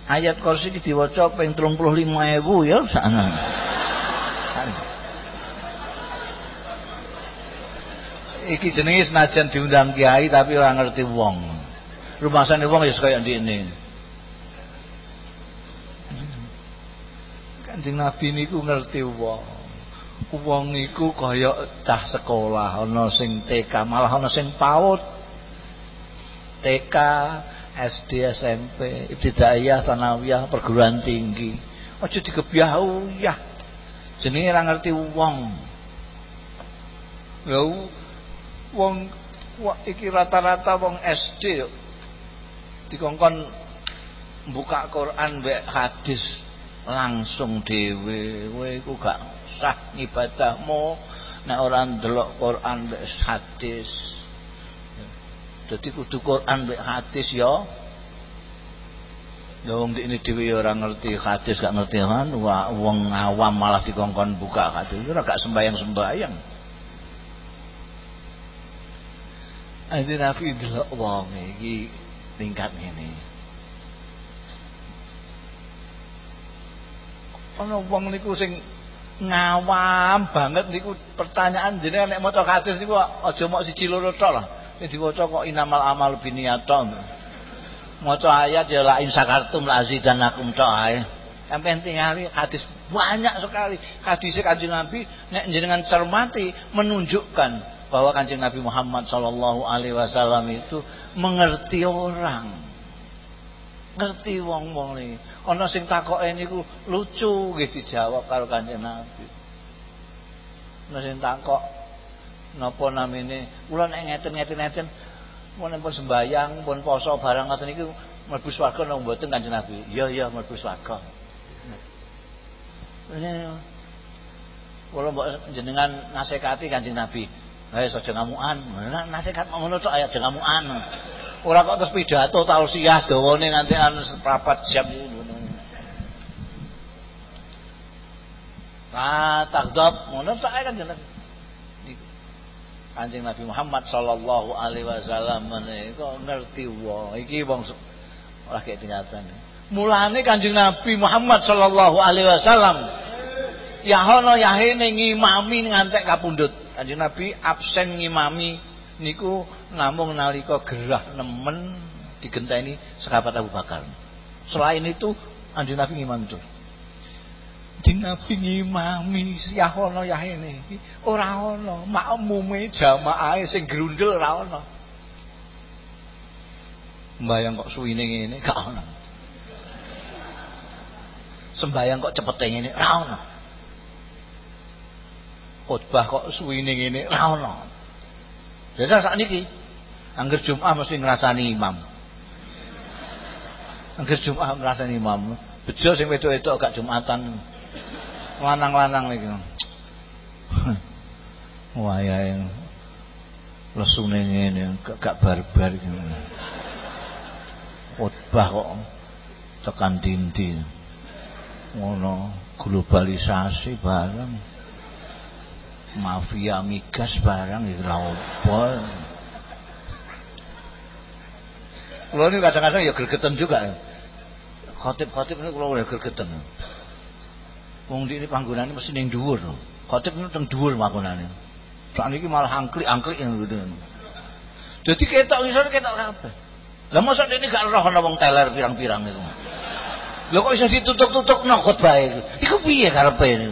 ayat kursi iki diwaca ping 35.000 ya sana iki jenenge senajan diundang kiai tapi ora ngerti wong. Rumasane wong ya kaya ndekne. Kanjeng Nabi niku ngerti wong. Wong niku kaya cah sekolah, ana sing TK, malah ana sing PAUD. TK, SD, SMP, ibtidaiyah, sanawiyah, perguruan tinggi. Aja dikebyau ya. Jenenge ora ngerti wong. Ya wong iki rata-rata wong SD yuk dikongkon buka Quran mbek hadis langsung dhewe kowe iku gak sah ibadahmu. Nek ora ndelok Quran mbek hadis. Dadi kudu Quran mbek hadis ya. Ya wong ini dhewe ya ora ngerti hadis gak ngerti kan wong awam malah dikongkon buka hadis. Ora gak sembayang-sembayang. Adi Nafi delok wong iki tingkat ngene. Ana wong niku sing ngawam banget niku pertanyaan jenengan nek maca hadis niku aja mok siji loro tok lah. Sing diwaca kok inamal amal biniyatan. Maca ayat ya la in sakartum la azidanakum tok ae. Sampai tingali hadis banyak sekali hadis Kanjeng Nabi nek jenengan cermati menunjukkan bahwa kanjeng Nabi Muhammad Shallallahu Alaihi Wasallam itu mengerti orang, ngerti wong wong ini. Ono sing ini ku lucu gitu dijawab kalau kanjeng Nabi. Ono sing takok napa namine kula nek ngeten-ngeten ngeten mun pun sembayang pun poso barang ngoten niku mlebu swarga nang mboten kanjeng Nabi. Iya iya mlebu. Ini kalau mbok jenengan nasekati kanjeng Nabi, Ayo saja ngamuan. Nasihat ngono tok ayo aja ngamuan. Ora kok terus pidato tausiah dawane nganti anu seprapat jam ngono. Nah, takdab ngono tok kan jeneng. Kanjeng Nabi Muhammad sallallahu alaihi wasallam menika ngerti wong. Iki wong ora tingkatan. Mulane Kanjeng Nabi Muhammad sallallahu alaihi wasallam ya ono yahene ngimami ngantek kapundhut. Kanjeng Nabi absen ngimami niku namung nalika gerah nemen digenteni sahabat Abu Bakar. Selain itu Kanjeng Nabi ngimam tur. Kanjeng Nabi ngimami ya ono ya ini. Ora ono, makmume jamaahe sing grundel ora ono. Mbayang kok suwine ngene gak ono. Sembayang kok cepete ngene ora ono. Khotbah kok suwine ngene ora ono. Biasa sakniki angger Jumat mesti ngrasani imam. Angger Jumat ngrasani imam. Bejo sing wedok-wedok gak Jumatan. Lanang-lanang iki. (laughs) Wayahe lesune ngene gak barbar iki. Khotbah kok tekan dindi. Ngono globalisasi bareng. Mafia migas barang iki lha opo. Kulo ini kadang-kadang ya gregeten juga. Khotib-khotib ini kulo ya gregeten. Wong ini panggonane mesti ning dhuwur. Khotib ini teng dhuwur panggonane. Sak niki malah angklik-angklik gitu. Jadi ketok ngisor ketok kabeh. Lah mosok ini gak roh ana wong teler pirang-pirang itu. Lho kok iso ditutuk-tutuk no khotbah iku? Iku piye karepe ini?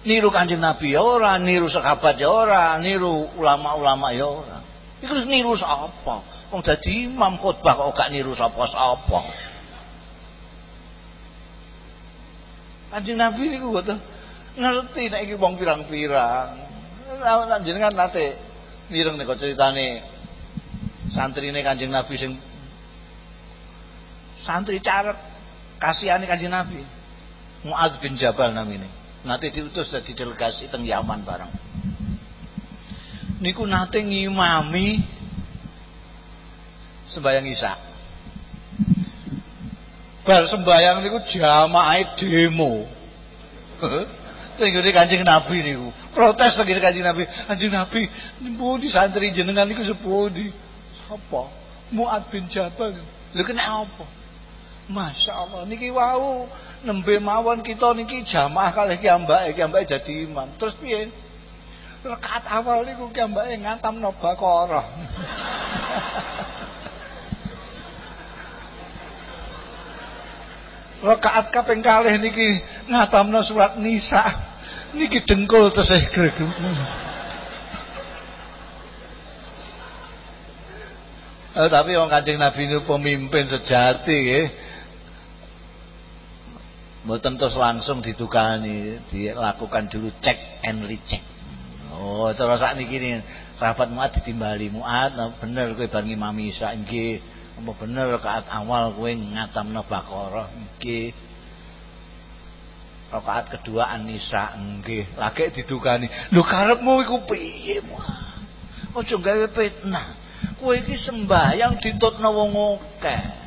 Niru Kanjeng Nabi ya ora, niru sahabat ya ora, niru ulama-ulama ya ora. Iku niru sapa? Wong dadi imam khotbah kok gak niru sapa-sapa. Kanjeng Nabi niku boten ngerti nek iki wong pirang-pirang. Lah jenengan nate mireng nek ceritane santrine Kanjeng Nabi sing santri carek kasihane Kanjeng Nabi. Muaz bin Jabal namine. Nanti diutus dari delegasi teng Yaman bareng. Niku nate ngimami sembayang Isya. Bar sembayang niku jamaah demo. Tenggene Kanjeng Nabi niku. Protes tenggene Kanjeng Nabi. Kanjeng Nabi, di santri jenengan niku sepundi? Sapa? Muad bin Jabal. Lho kena apa? Masya Allah niki wau nembe mawon kita niki jamaah kalih ki ambake ki ambake dadi imam. Terus piye? Rakaat awal niku ki ambake ngatamno Baqarah. (laughs) Rakaat kaping kalih niki ngatamno surat Nisa. Niki dengkul tesih gregem. Oh, (laughs) tapi orang kancing Nabi itu pemimpin sejati ya. Mboten terus langsung ditukani, dilakukan dulu cek and recheck. Oh, terus saat ini gini, sahabat Muad ditimbali nah bener kowe bar ngimami Isa nggih. Apa bener rakaat awal kowe ngatamno Baqarah nggih. Rakaat kedua An-Nisa nggih. Lagi didukani. Lho karepmu iku piye, Muad? Aja gawe fitnah. Kowe iki sembahyang ditutno wong akeh.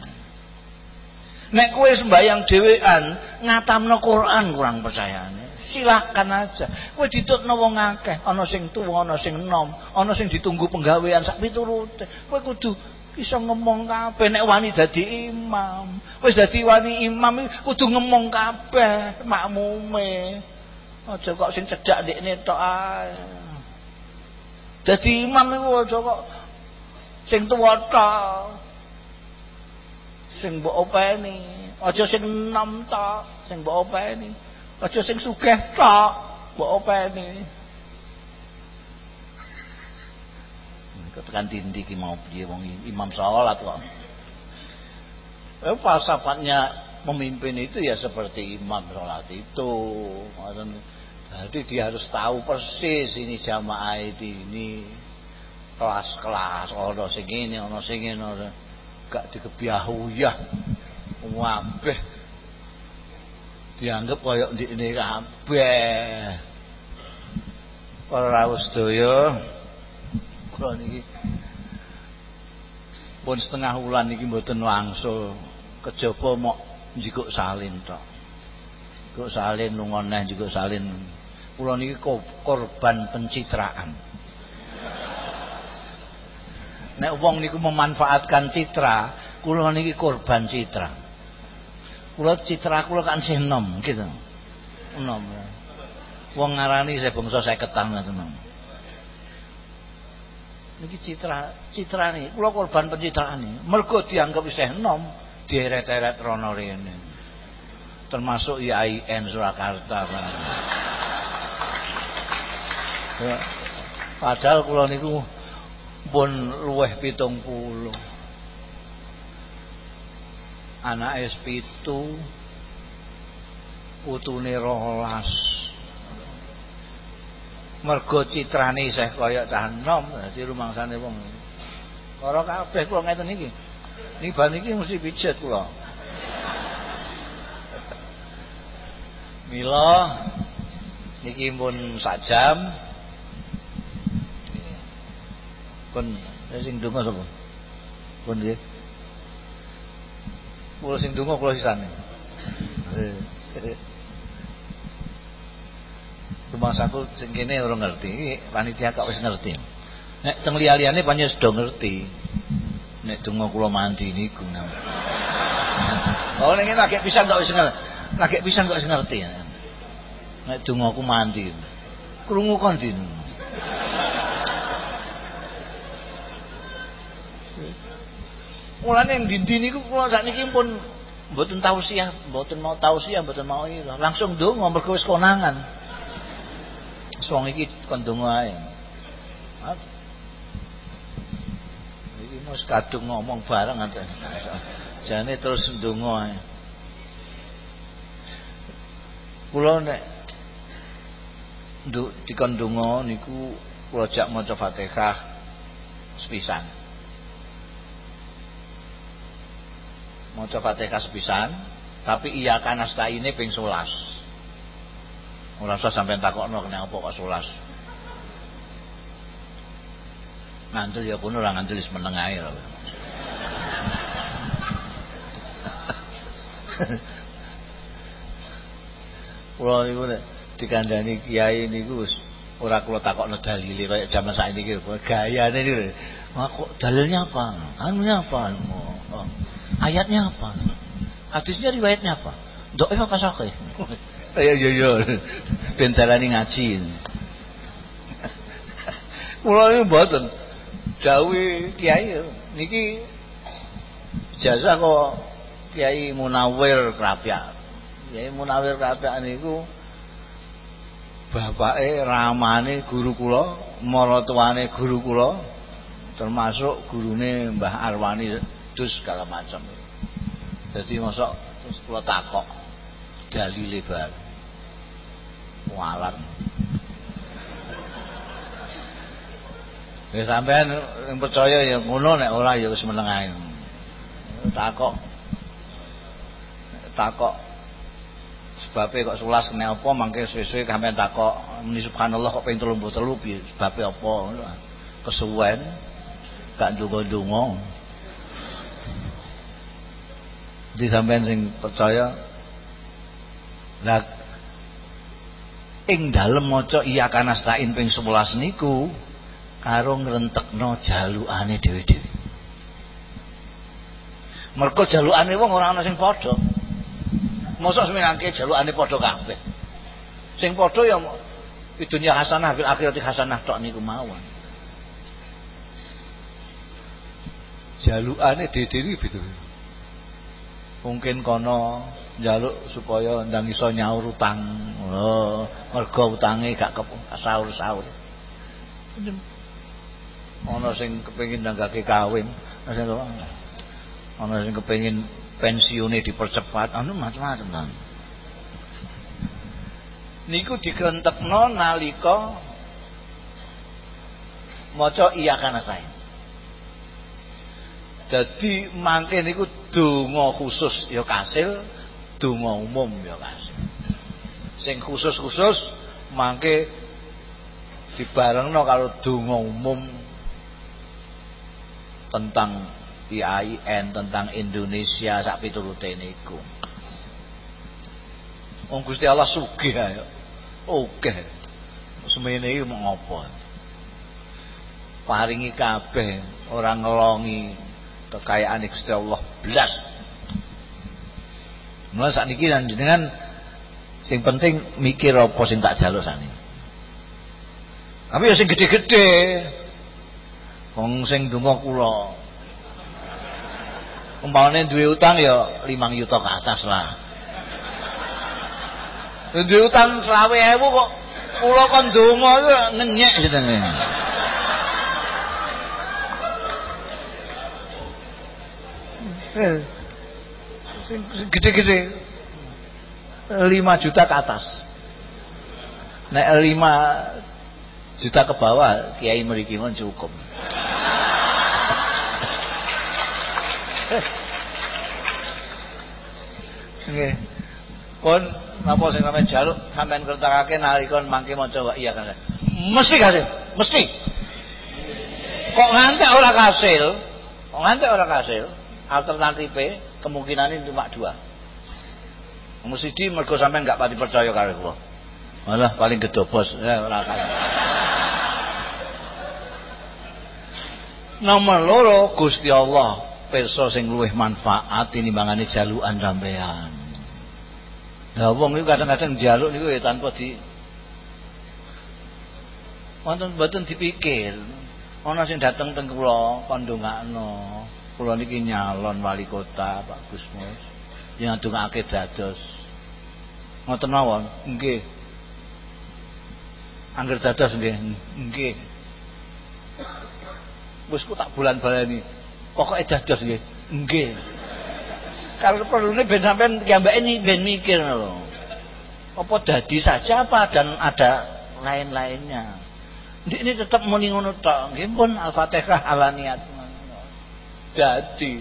Nek kowe sembahyang dhewean ngatamno Quran kurang percayane. Silahkan aja. Kowe ditutno wong akeh, ana sing tuwa, ana sing enom, ana sing ditunggu penggawean sak piturute. Kowe kudu iso ngomong kabeh nek wani dadi imam. Wis dadi wani imam kudu ngomong kabeh makmume. Aja kok sing cedhak ndekne tok ae. Dadi imam iku aja kok sing tuwa tok. Sing mbok openi, aja sing enom tok, sing mbok openi. Aja sing sugih tok, mbok openi. Ketekan dindi ki mau piye wong imam salat kok. Eh falsafatnya memimpin itu ya seperti imam salat itu. Jadi dia harus tahu persis ini jamaah ini kelas-kelas ono sing ngene ono sing ngene gak dikebiahuyah wabeh. Dianggap koyok ndikne kabeh. Para sedaya kula niki pun setengah wulan niki mboten wangsul. Kejaba mok njikuk salin tok. Kok salin lunga neh njikuk salin. Kula niki korban pencitraan nek wong niku memanfaatkan citra kula niki korban citra. Kula citra kula kan sih enom gitu. Enom wong ngarani saya bangsa saya ketang tenan niki citra citra nih kula korban pencitraan nih mergo dianggap isih enom deret-eret rono rene. Termasuk IAIN Surakarta. Ya, padahal kula niku pun luweh pitung puluh. Anak es pitu putune rolas. Mergo citrane isih kaya cah enom dadi rumangsane wong. Karo kabeh kula ngeten iki. Niban iki mesti pijet kula. Mila niki pun sak jam pun sing donga sapa pun nggih Kula sing donga kula sisane. (laughs) Rumah saku sing kene ora ngerti, panitia kok wis ngerti. Nek teng liya-liyane panjenengan sedo ngerti. Nek donga kula mandi niku. (laughs) Oh ngene lagi pisan kok wis ngerti. Lagi pisan kok wis ngerti. Nek donga aku mandi. Krungu kon dino. Mulane ndi-ndi niku kula sakniki pun mboten tausiah, mboten mau tausiah, mboten mau iki. Langsung ndonga mergo wis konangan. Wong iki kon ndonga ae. Iki kadung ngomong bareng. Jane terus ndonga ae. Kula nek nduk dikon niku kula jak maca Fatihah sepisan. Maca Fatihah sepisan, tapi iya kan ini ping 11. Ora usah sampean takokno kena apa kok 11. Ngandel ya pun ora ngandel wis meneng ae lho. Kula niku dikandani kiai niku wis ora kula takokno dalile kaya jaman saiki iki gayane niku. Kok dalilnya apa? Anunya apa? Ayatnya apa? Hadisnya riwayatnya apa? Doa apa sahih? (laughs) Ya ya ya. Ben dalani ngaji. Kula iki mboten dawuh kiai niki jasa kok Kiai Munawir Krapyak. Kiai Munawir Krapyak niku bapake ramane guru kula, maratuwane guru kula termasuk gurune Mbah Arwani dus segala macam. Jadi masuk terus kula takok dalile bar. Walan ya sampean yang percaya ya ngono nek ora ya wis meneng ae. Takok. Takok. Sebabe kok sulas kene apa mangke suwe-suwe sampean takok muni subhanallah kok ping 33 piye? Sebabe apa? Kesuwen. Gak ndonga-ndonga di sampean sing percaya lah ing dalem maca iya kanastain ping 11 niku karo ngrentekno jalukane dhewe-dhewe. Mergo jalukane wong ora ana sing padha. Mosok seminangke jalukane padha kabeh. Sing padha ya dunya hasanah fil akhirati hasanah tok niku mawon. Jalukane dhewe-dhewe. betul mungkin kono njaluk supaya ndang iso nyaur utang. Oh mergo utange gak sahur-sahur. Ana sing kepengin nanggake kawin ana sing kepengin pensiune dipercepat anu macam-macam niku digentekno nalika maca iya kana sae Jadi mangke niku donga khusus ya kasil, donga umum ya kasil. Sing khusus-khusus mangke dibarengno karo donga umum tentang IAIN tentang Indonesia sak piturute niku. Wong Gusti Allah sugih ayo. Oke. Semene iki ngopo? Paringi kabeh ora ngelongi kekayaan Gusti Allah belas. Mulai saat ini dengan sing penting mikir apa sing tak jaluk sani. Tapi ya sing gede-gede. Wong sing donga kula. umpamane utang ya 5 juta ke atas lah duwe utang 20.000 kok kula kon donga ngenyek jenenge gede-gede 5 juta ke atas nek 5 juta ke bawah kiai mriki mon cukup Nggih. Pun napa sing sampeyan jaluk sampeyan kertakake nalika mangke maca wa iya kan. Mesti kasil, mesti. Kok ngantek ora kasil? Kok ngantek ora kasil? Alternatifnya kemungkinan ini cuma dua. Mesti mergo sampean enggak pati percaya karo kula. Malah paling gedobos ya ora kan. Nomor loro Gusti Allah pirsa sing luwih manfaat tinimbangane jalukan sampean. Lah wong iku kadang-kadang jaluk niku ya tanpa di wonten mboten dipikir. Ana sing dateng teng kula kandungakno. Kula niki nyalon wali kota Pak Gusmus. Yang ndongake dados. Ngoten mawon, nggih. Angger dados nggih, nggih. Wis ku tak bulan baleni. Pokoke dados nggih. Nggih. Kalau perlu ini ben sampean kiambake ini ben mikir lho. Apa dadi saja apa dan ada lain-lainnya. Ini tetap muni ngono tok. Pun Al-Fatihah ala niat dadi.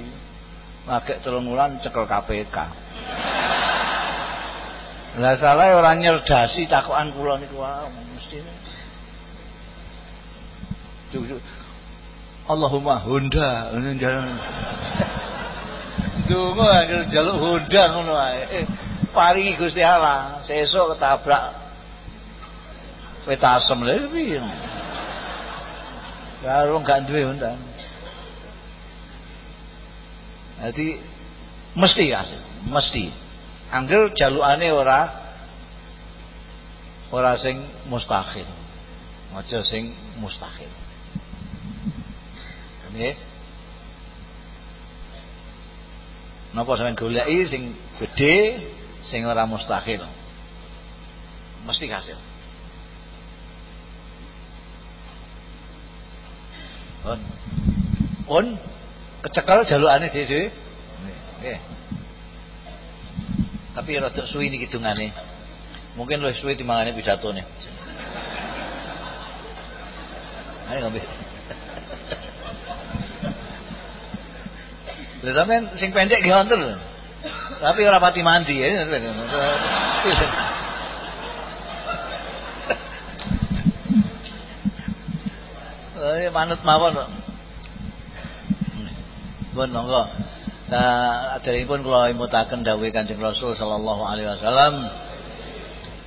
Lagi telung wulan cekel KPK lah salah orang nyerdasi takokan kula niku wae mestine Allahumma Honda ngene jalan jaluk Honda ngono wae paringi Gusti Allah sesuk ketabrak Petasem lha piye? Karo gak duwe Honda jadi mesti hasil, mesti. Angger jalukane ora ora sing mustahil. Aja sing mustahil. Nggih. Napa sampeyan goleki sing gedhe, sing ora mustahil. Mesti hasil. Pun. Pun kecekel jalukane dhewe nggih tapi rada suwi niki dungane mungkin luwih suwi timangane pidatone ayo ngombe Lha sampean sing pendek nggih wonten lho. Tapi ora pati mandi ya. Manut mawon. Pun monggo. Nah, adaripun kula imutaken dawuh Kanjeng Rasul sallallahu alaihi wasallam.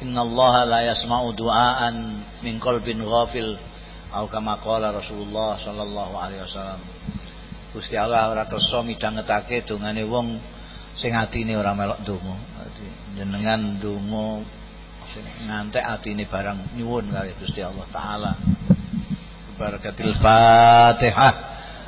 Innallaha la yasma'u du'aan min qalbin ghafil atau kama qala Rasulullah sallallahu alaihi wasallam. Gusti Allah ora kersa midhangetake dongane wong sing atine ora melok donga. Jenengan donga ngantek atine barang nyuwun kali Gusti Allah taala. Barakatil Fatihah.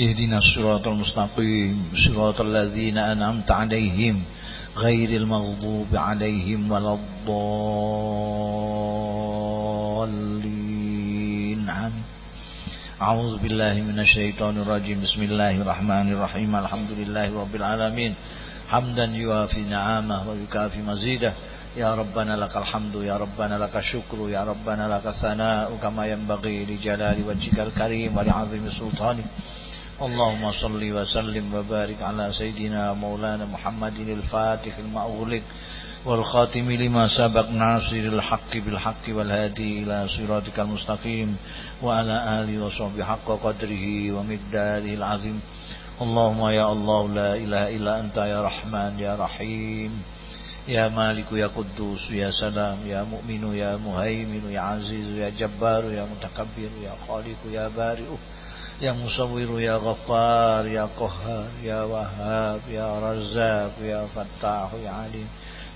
اهدنا الصراط المستقيم صراط الذين أنعمت عليهم غير المغضوب عليهم ولا الضالين. أعوذ بالله من الشيطان الرجيم. بسم الله الرحمن الرحيم. الحمد لله رب العالمين. حمدا يوافي نعامه ويكافي مزيده. يا ربنا لك الحمد يا ربنا لك الشكر يا ربنا لك الثناء كما ينبغي لجلال وجهك الكريم ولعظيم سلطانك. اللهم صل وسلم وبارك على سيدنا مولانا محمد الفاتح المأغلق والخاتم لما سبق ناصر الحق بالحق والهادي إلى صراطك المستقيم وعلى آله وصحبه حق قدره ومقداره العظيم. اللهم يا الله لا إله إلا أنت يا رحمن يا رحيم. يا مالك يا قدوس يا سلام يا مؤمن يا مهيمن يا عزيز يا جبار يا متكبر يا خالق يا بارئ. يا مصور يا غفار يا قهار يا وهاب يا رزاق يا فتاح يا عليم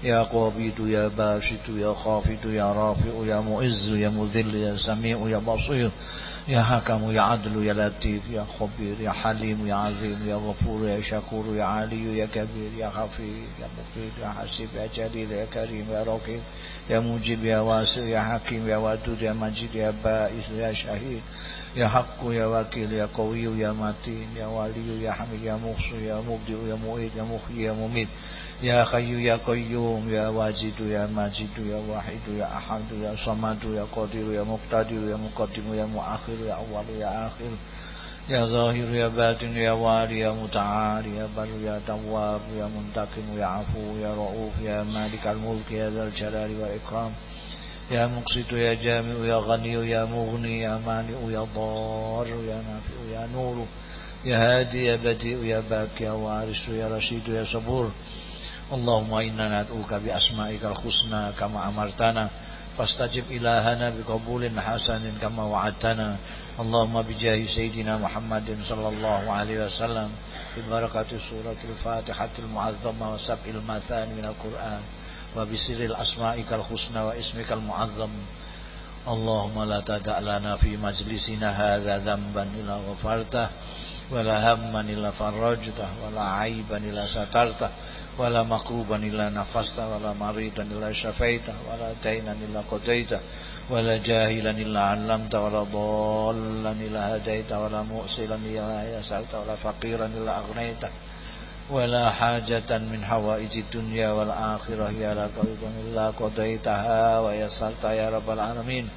يا قابض يا باسط يا خافض يا رافع يا معز يا مذل يا سميع يا بصير يا حكم يا عدل يا لطيف يا خبير يا حليم يا عظيم يا غفور يا شكور يا علي يا كبير يا خفي يا مقيت يا حسيب يا جليل يا كريم يا رقيب يا مجيب يا واسع يا حكيم يا ودود يا مجيد يا بائس يا شهيد. يا حق يا وكيل يا قوي يا متين يا ولي يا حميد يا مخصي يا مبدئ يا معيد يا مخي يا مميت يا حي يا قيوم يا واجد يا ماجد يا واحد يا أحد يا صمد يا قادر يا مقتدر يا مقدم يا مؤخر يا أول يا آخر يا ظاهر يا باطن يا والي يا متعال يا بر يا تواب يا منتقم يا عفو يا رؤوف يا مالك الملك يا ذا الجلال والإكرام يا مقسط يا جامع يا غني يا مغني يا مانع يا ضار يا نافع يا نور يا هادي يا بديع يا باكي يا وارث يا رشيد يا صبور. اللهم إنا ندعوك بأسمائك الحسنى كما أمرتنا. فاستجب إلهنا بقبول حسن كما وعدتنا. اللهم بجاه سيدنا محمد صلى الله عليه وسلم. ببركة سورة الفاتحة المعظمة وسبع المثاني من القرآن. وبسر الأسمائك الحسنى واسمك المعظم اللهم لا تدع لنا في مجلسنا هذا ذنبا إلا غفرته ولا هما إلا فرجته ولا عيبا إلا سترته ولا مقروبا إلا نفسته ولا مريضا إلا شفيته ولا دينا إلا قضيته ولا جاهلا إلا علمته ولا ضالا إلا هديته ولا مؤسلا إلا يسرته ولا فقيرا إلا أغنيته ولا حاجة من حوائج الدنيا والآخرة يا لك إلا قضيتها ويسرتها يا رب العالمين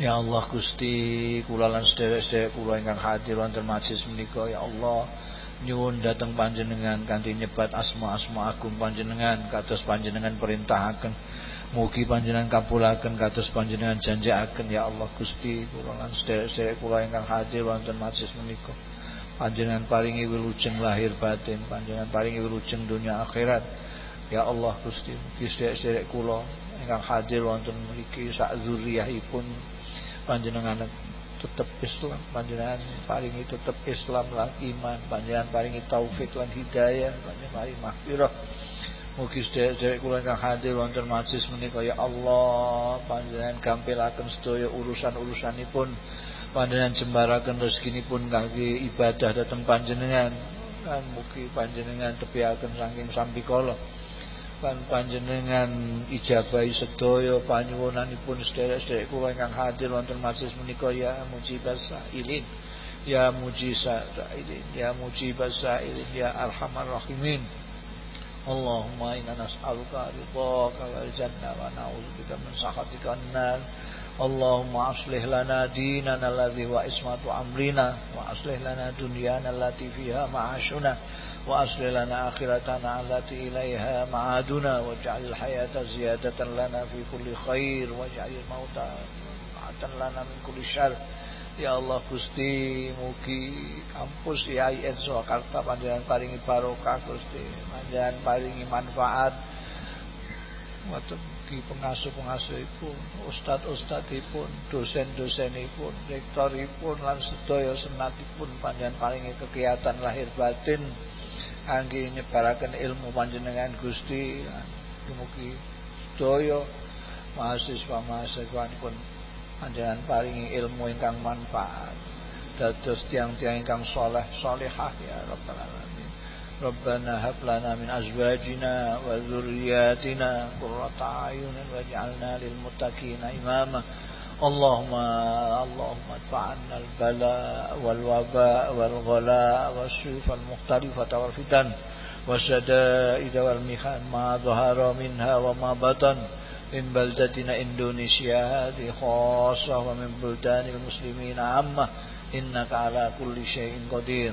Ya Allah Gusti kula lan sederek-sederek kula ingkang hadir wonten majelis menika ya Allah nyuwun dateng panjenengan kanthi nyebat asma-asma agung panjenengan kados panjenengan perintahaken mugi panjenengan kapulaken kados panjenengan janjiaken ya Allah Gusti kula lan sederek-sederek kula ingkang hadir wonten majelis menika panjenengan paringi wilujeng lahir batin panjenengan paringi wilujeng dunia akhirat. Ya Allah Gusti mugi sederek-sederek kula ingkang hadir wonten mriki sak zuriyahipun panjenengan tetap Islam panjenengan paringi tetap Islam lan iman panjenengan paringi taufik lan hidayah panjenengan paringi mahfirah Mugi sedherek kula ingkang hadir wonten majelis menika ya Allah panjenengan gampilaken sedaya urusan-urusanipun panjenengan jembaraken rezekinipun kangge ibadah dhateng panjenengan. Kan mugi panjenengan tepiaken saking sampikala lan panjenengan ijabahi sedaya panyuwunanipun sederek-sederek kula ingkang hadir wonten majelis menika ya mujibas sailin ya mujisa sailin ya mujibas sailin ya arhamar rahimin. Allahumma inna nas'aluka ridhaka wal jannah wa na'udzubika min sakhatika an-nar Allahumma aslih lana dinana alladhi wa ismatu amrina wa aslih lana dunyana allati fiha ma'ashuna وأصل لنا آخرتنا التي إليها معادنا واجعل الحياة زيادة لنا في كل خير واجعل الموت راحة لنا من كل شر Ya Allah Gusti mugi kampus IAIN Surakarta panjenengan paringi barokah Gusti panjenengan paringi manfaat wonten mugi pengasuh-pengasuhipun ustad-ustadipun dosen-dosenipun rektoripun lan sedaya senatipun panjenengan paringi kegiatan lahir batin. Kangge nyebaraken ilmu panjenengan Gusti mugi sedaya mahasiswa mahasiswanipun panjenengan paringi ilmu ingkang manfaat. Dados tiang-tiang ingkang saleh salihah ya rabbal alamin Rabbana hab lana min azwajina wa dzurriyyatina qurrata ayunin waj'alna lil muttaqina imama اللهم اللهم ادفع عنا البلاء والوباء والغلاء والسيوف المختلفة والفتن والشدائد والمحن ما ظهر منها وما بطن من بلدتنا إندونيسيا هذه خاصة ومن بلدان المسلمين عامة إنك على كل شيء قدير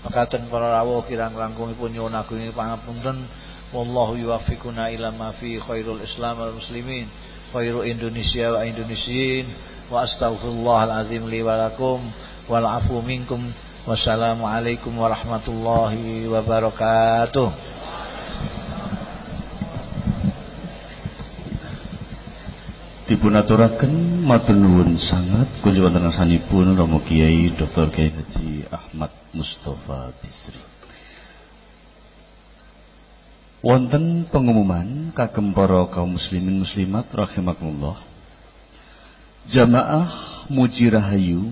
Makaten para rawuh kirang langkungipun nyuwun agung pangapunten. Wallahu yuwaffiquna ila ma fi khairul islam wal muslimin khairu Indonesia wa Indonesiin wa astaghfirullahal azim li wa lakum. Wal afu minkum. Wassalamu alaikum warahmatullahi wabarakatuh dipunaturaken matur nuwun sangat kunjuk wonten asanipun Romo Kiai Dr. Kiai Haji Ahmad Mustafa Bisri. Wonten pengumuman kagem para kaum muslimin muslimat rahimakumullah. Jamaah Muji Rahayu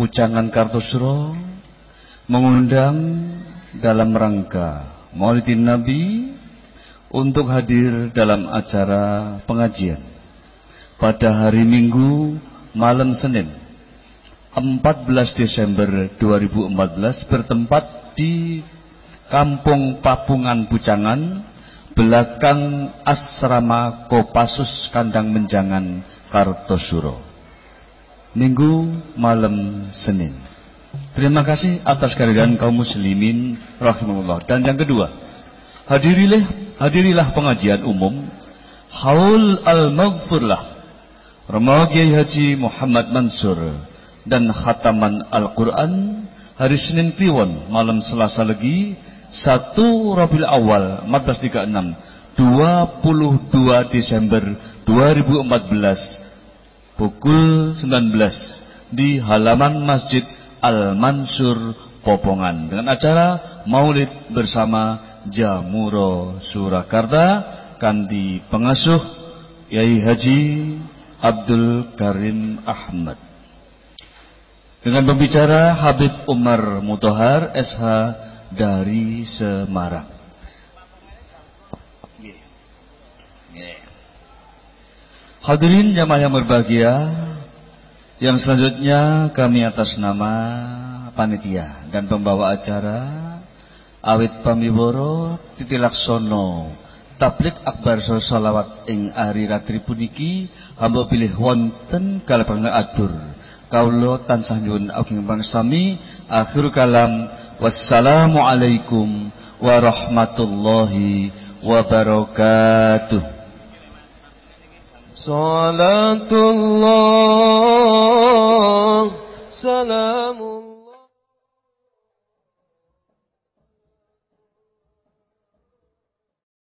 Pucangan Kartosuro mengundang dalam rangka Maulidin Nabi untuk hadir dalam acara pengajian pada hari Minggu malam Senin 14 Desember 2014 bertempat di Kampung Papungan Bucangan belakang asrama Kopassus Kandang Menjangan Kartosuro. Minggu malam Senin. Terima kasih atas kehadiran kaum muslimin rahimahullah. Dan yang kedua, hadirilah hadirilah pengajian umum Haul al-Maghfurlah Romo Kiai Haji Muhammad Mansur dan khataman Al-Quran hari Senin Kliwon malam Selasa Legi 1 Rabiul Awal 1436 22 Desember 2014 pukul 19 di halaman Masjid Al-Mansur Popongan. Dengan acara Maulid bersama Jamuro Surakarta kandi pengasuh Yai Haji Abdul Karim Ahmad. Dengan pembicara Habib Umar Mutohar SH dari Semarang. Hadirin jamaah yang berbahagia, yang selanjutnya kami atas nama panitia dan pembawa acara Awit Pamiboro Titilaksono tablik akbar salawat ing ari ratri puniki hamba pilih wonten kalapan atur kaulo tansah nyuwun ageng pangsami akhir kalam wassalamu alaikum warahmatullahi wabarakatuh. Salatullah salamu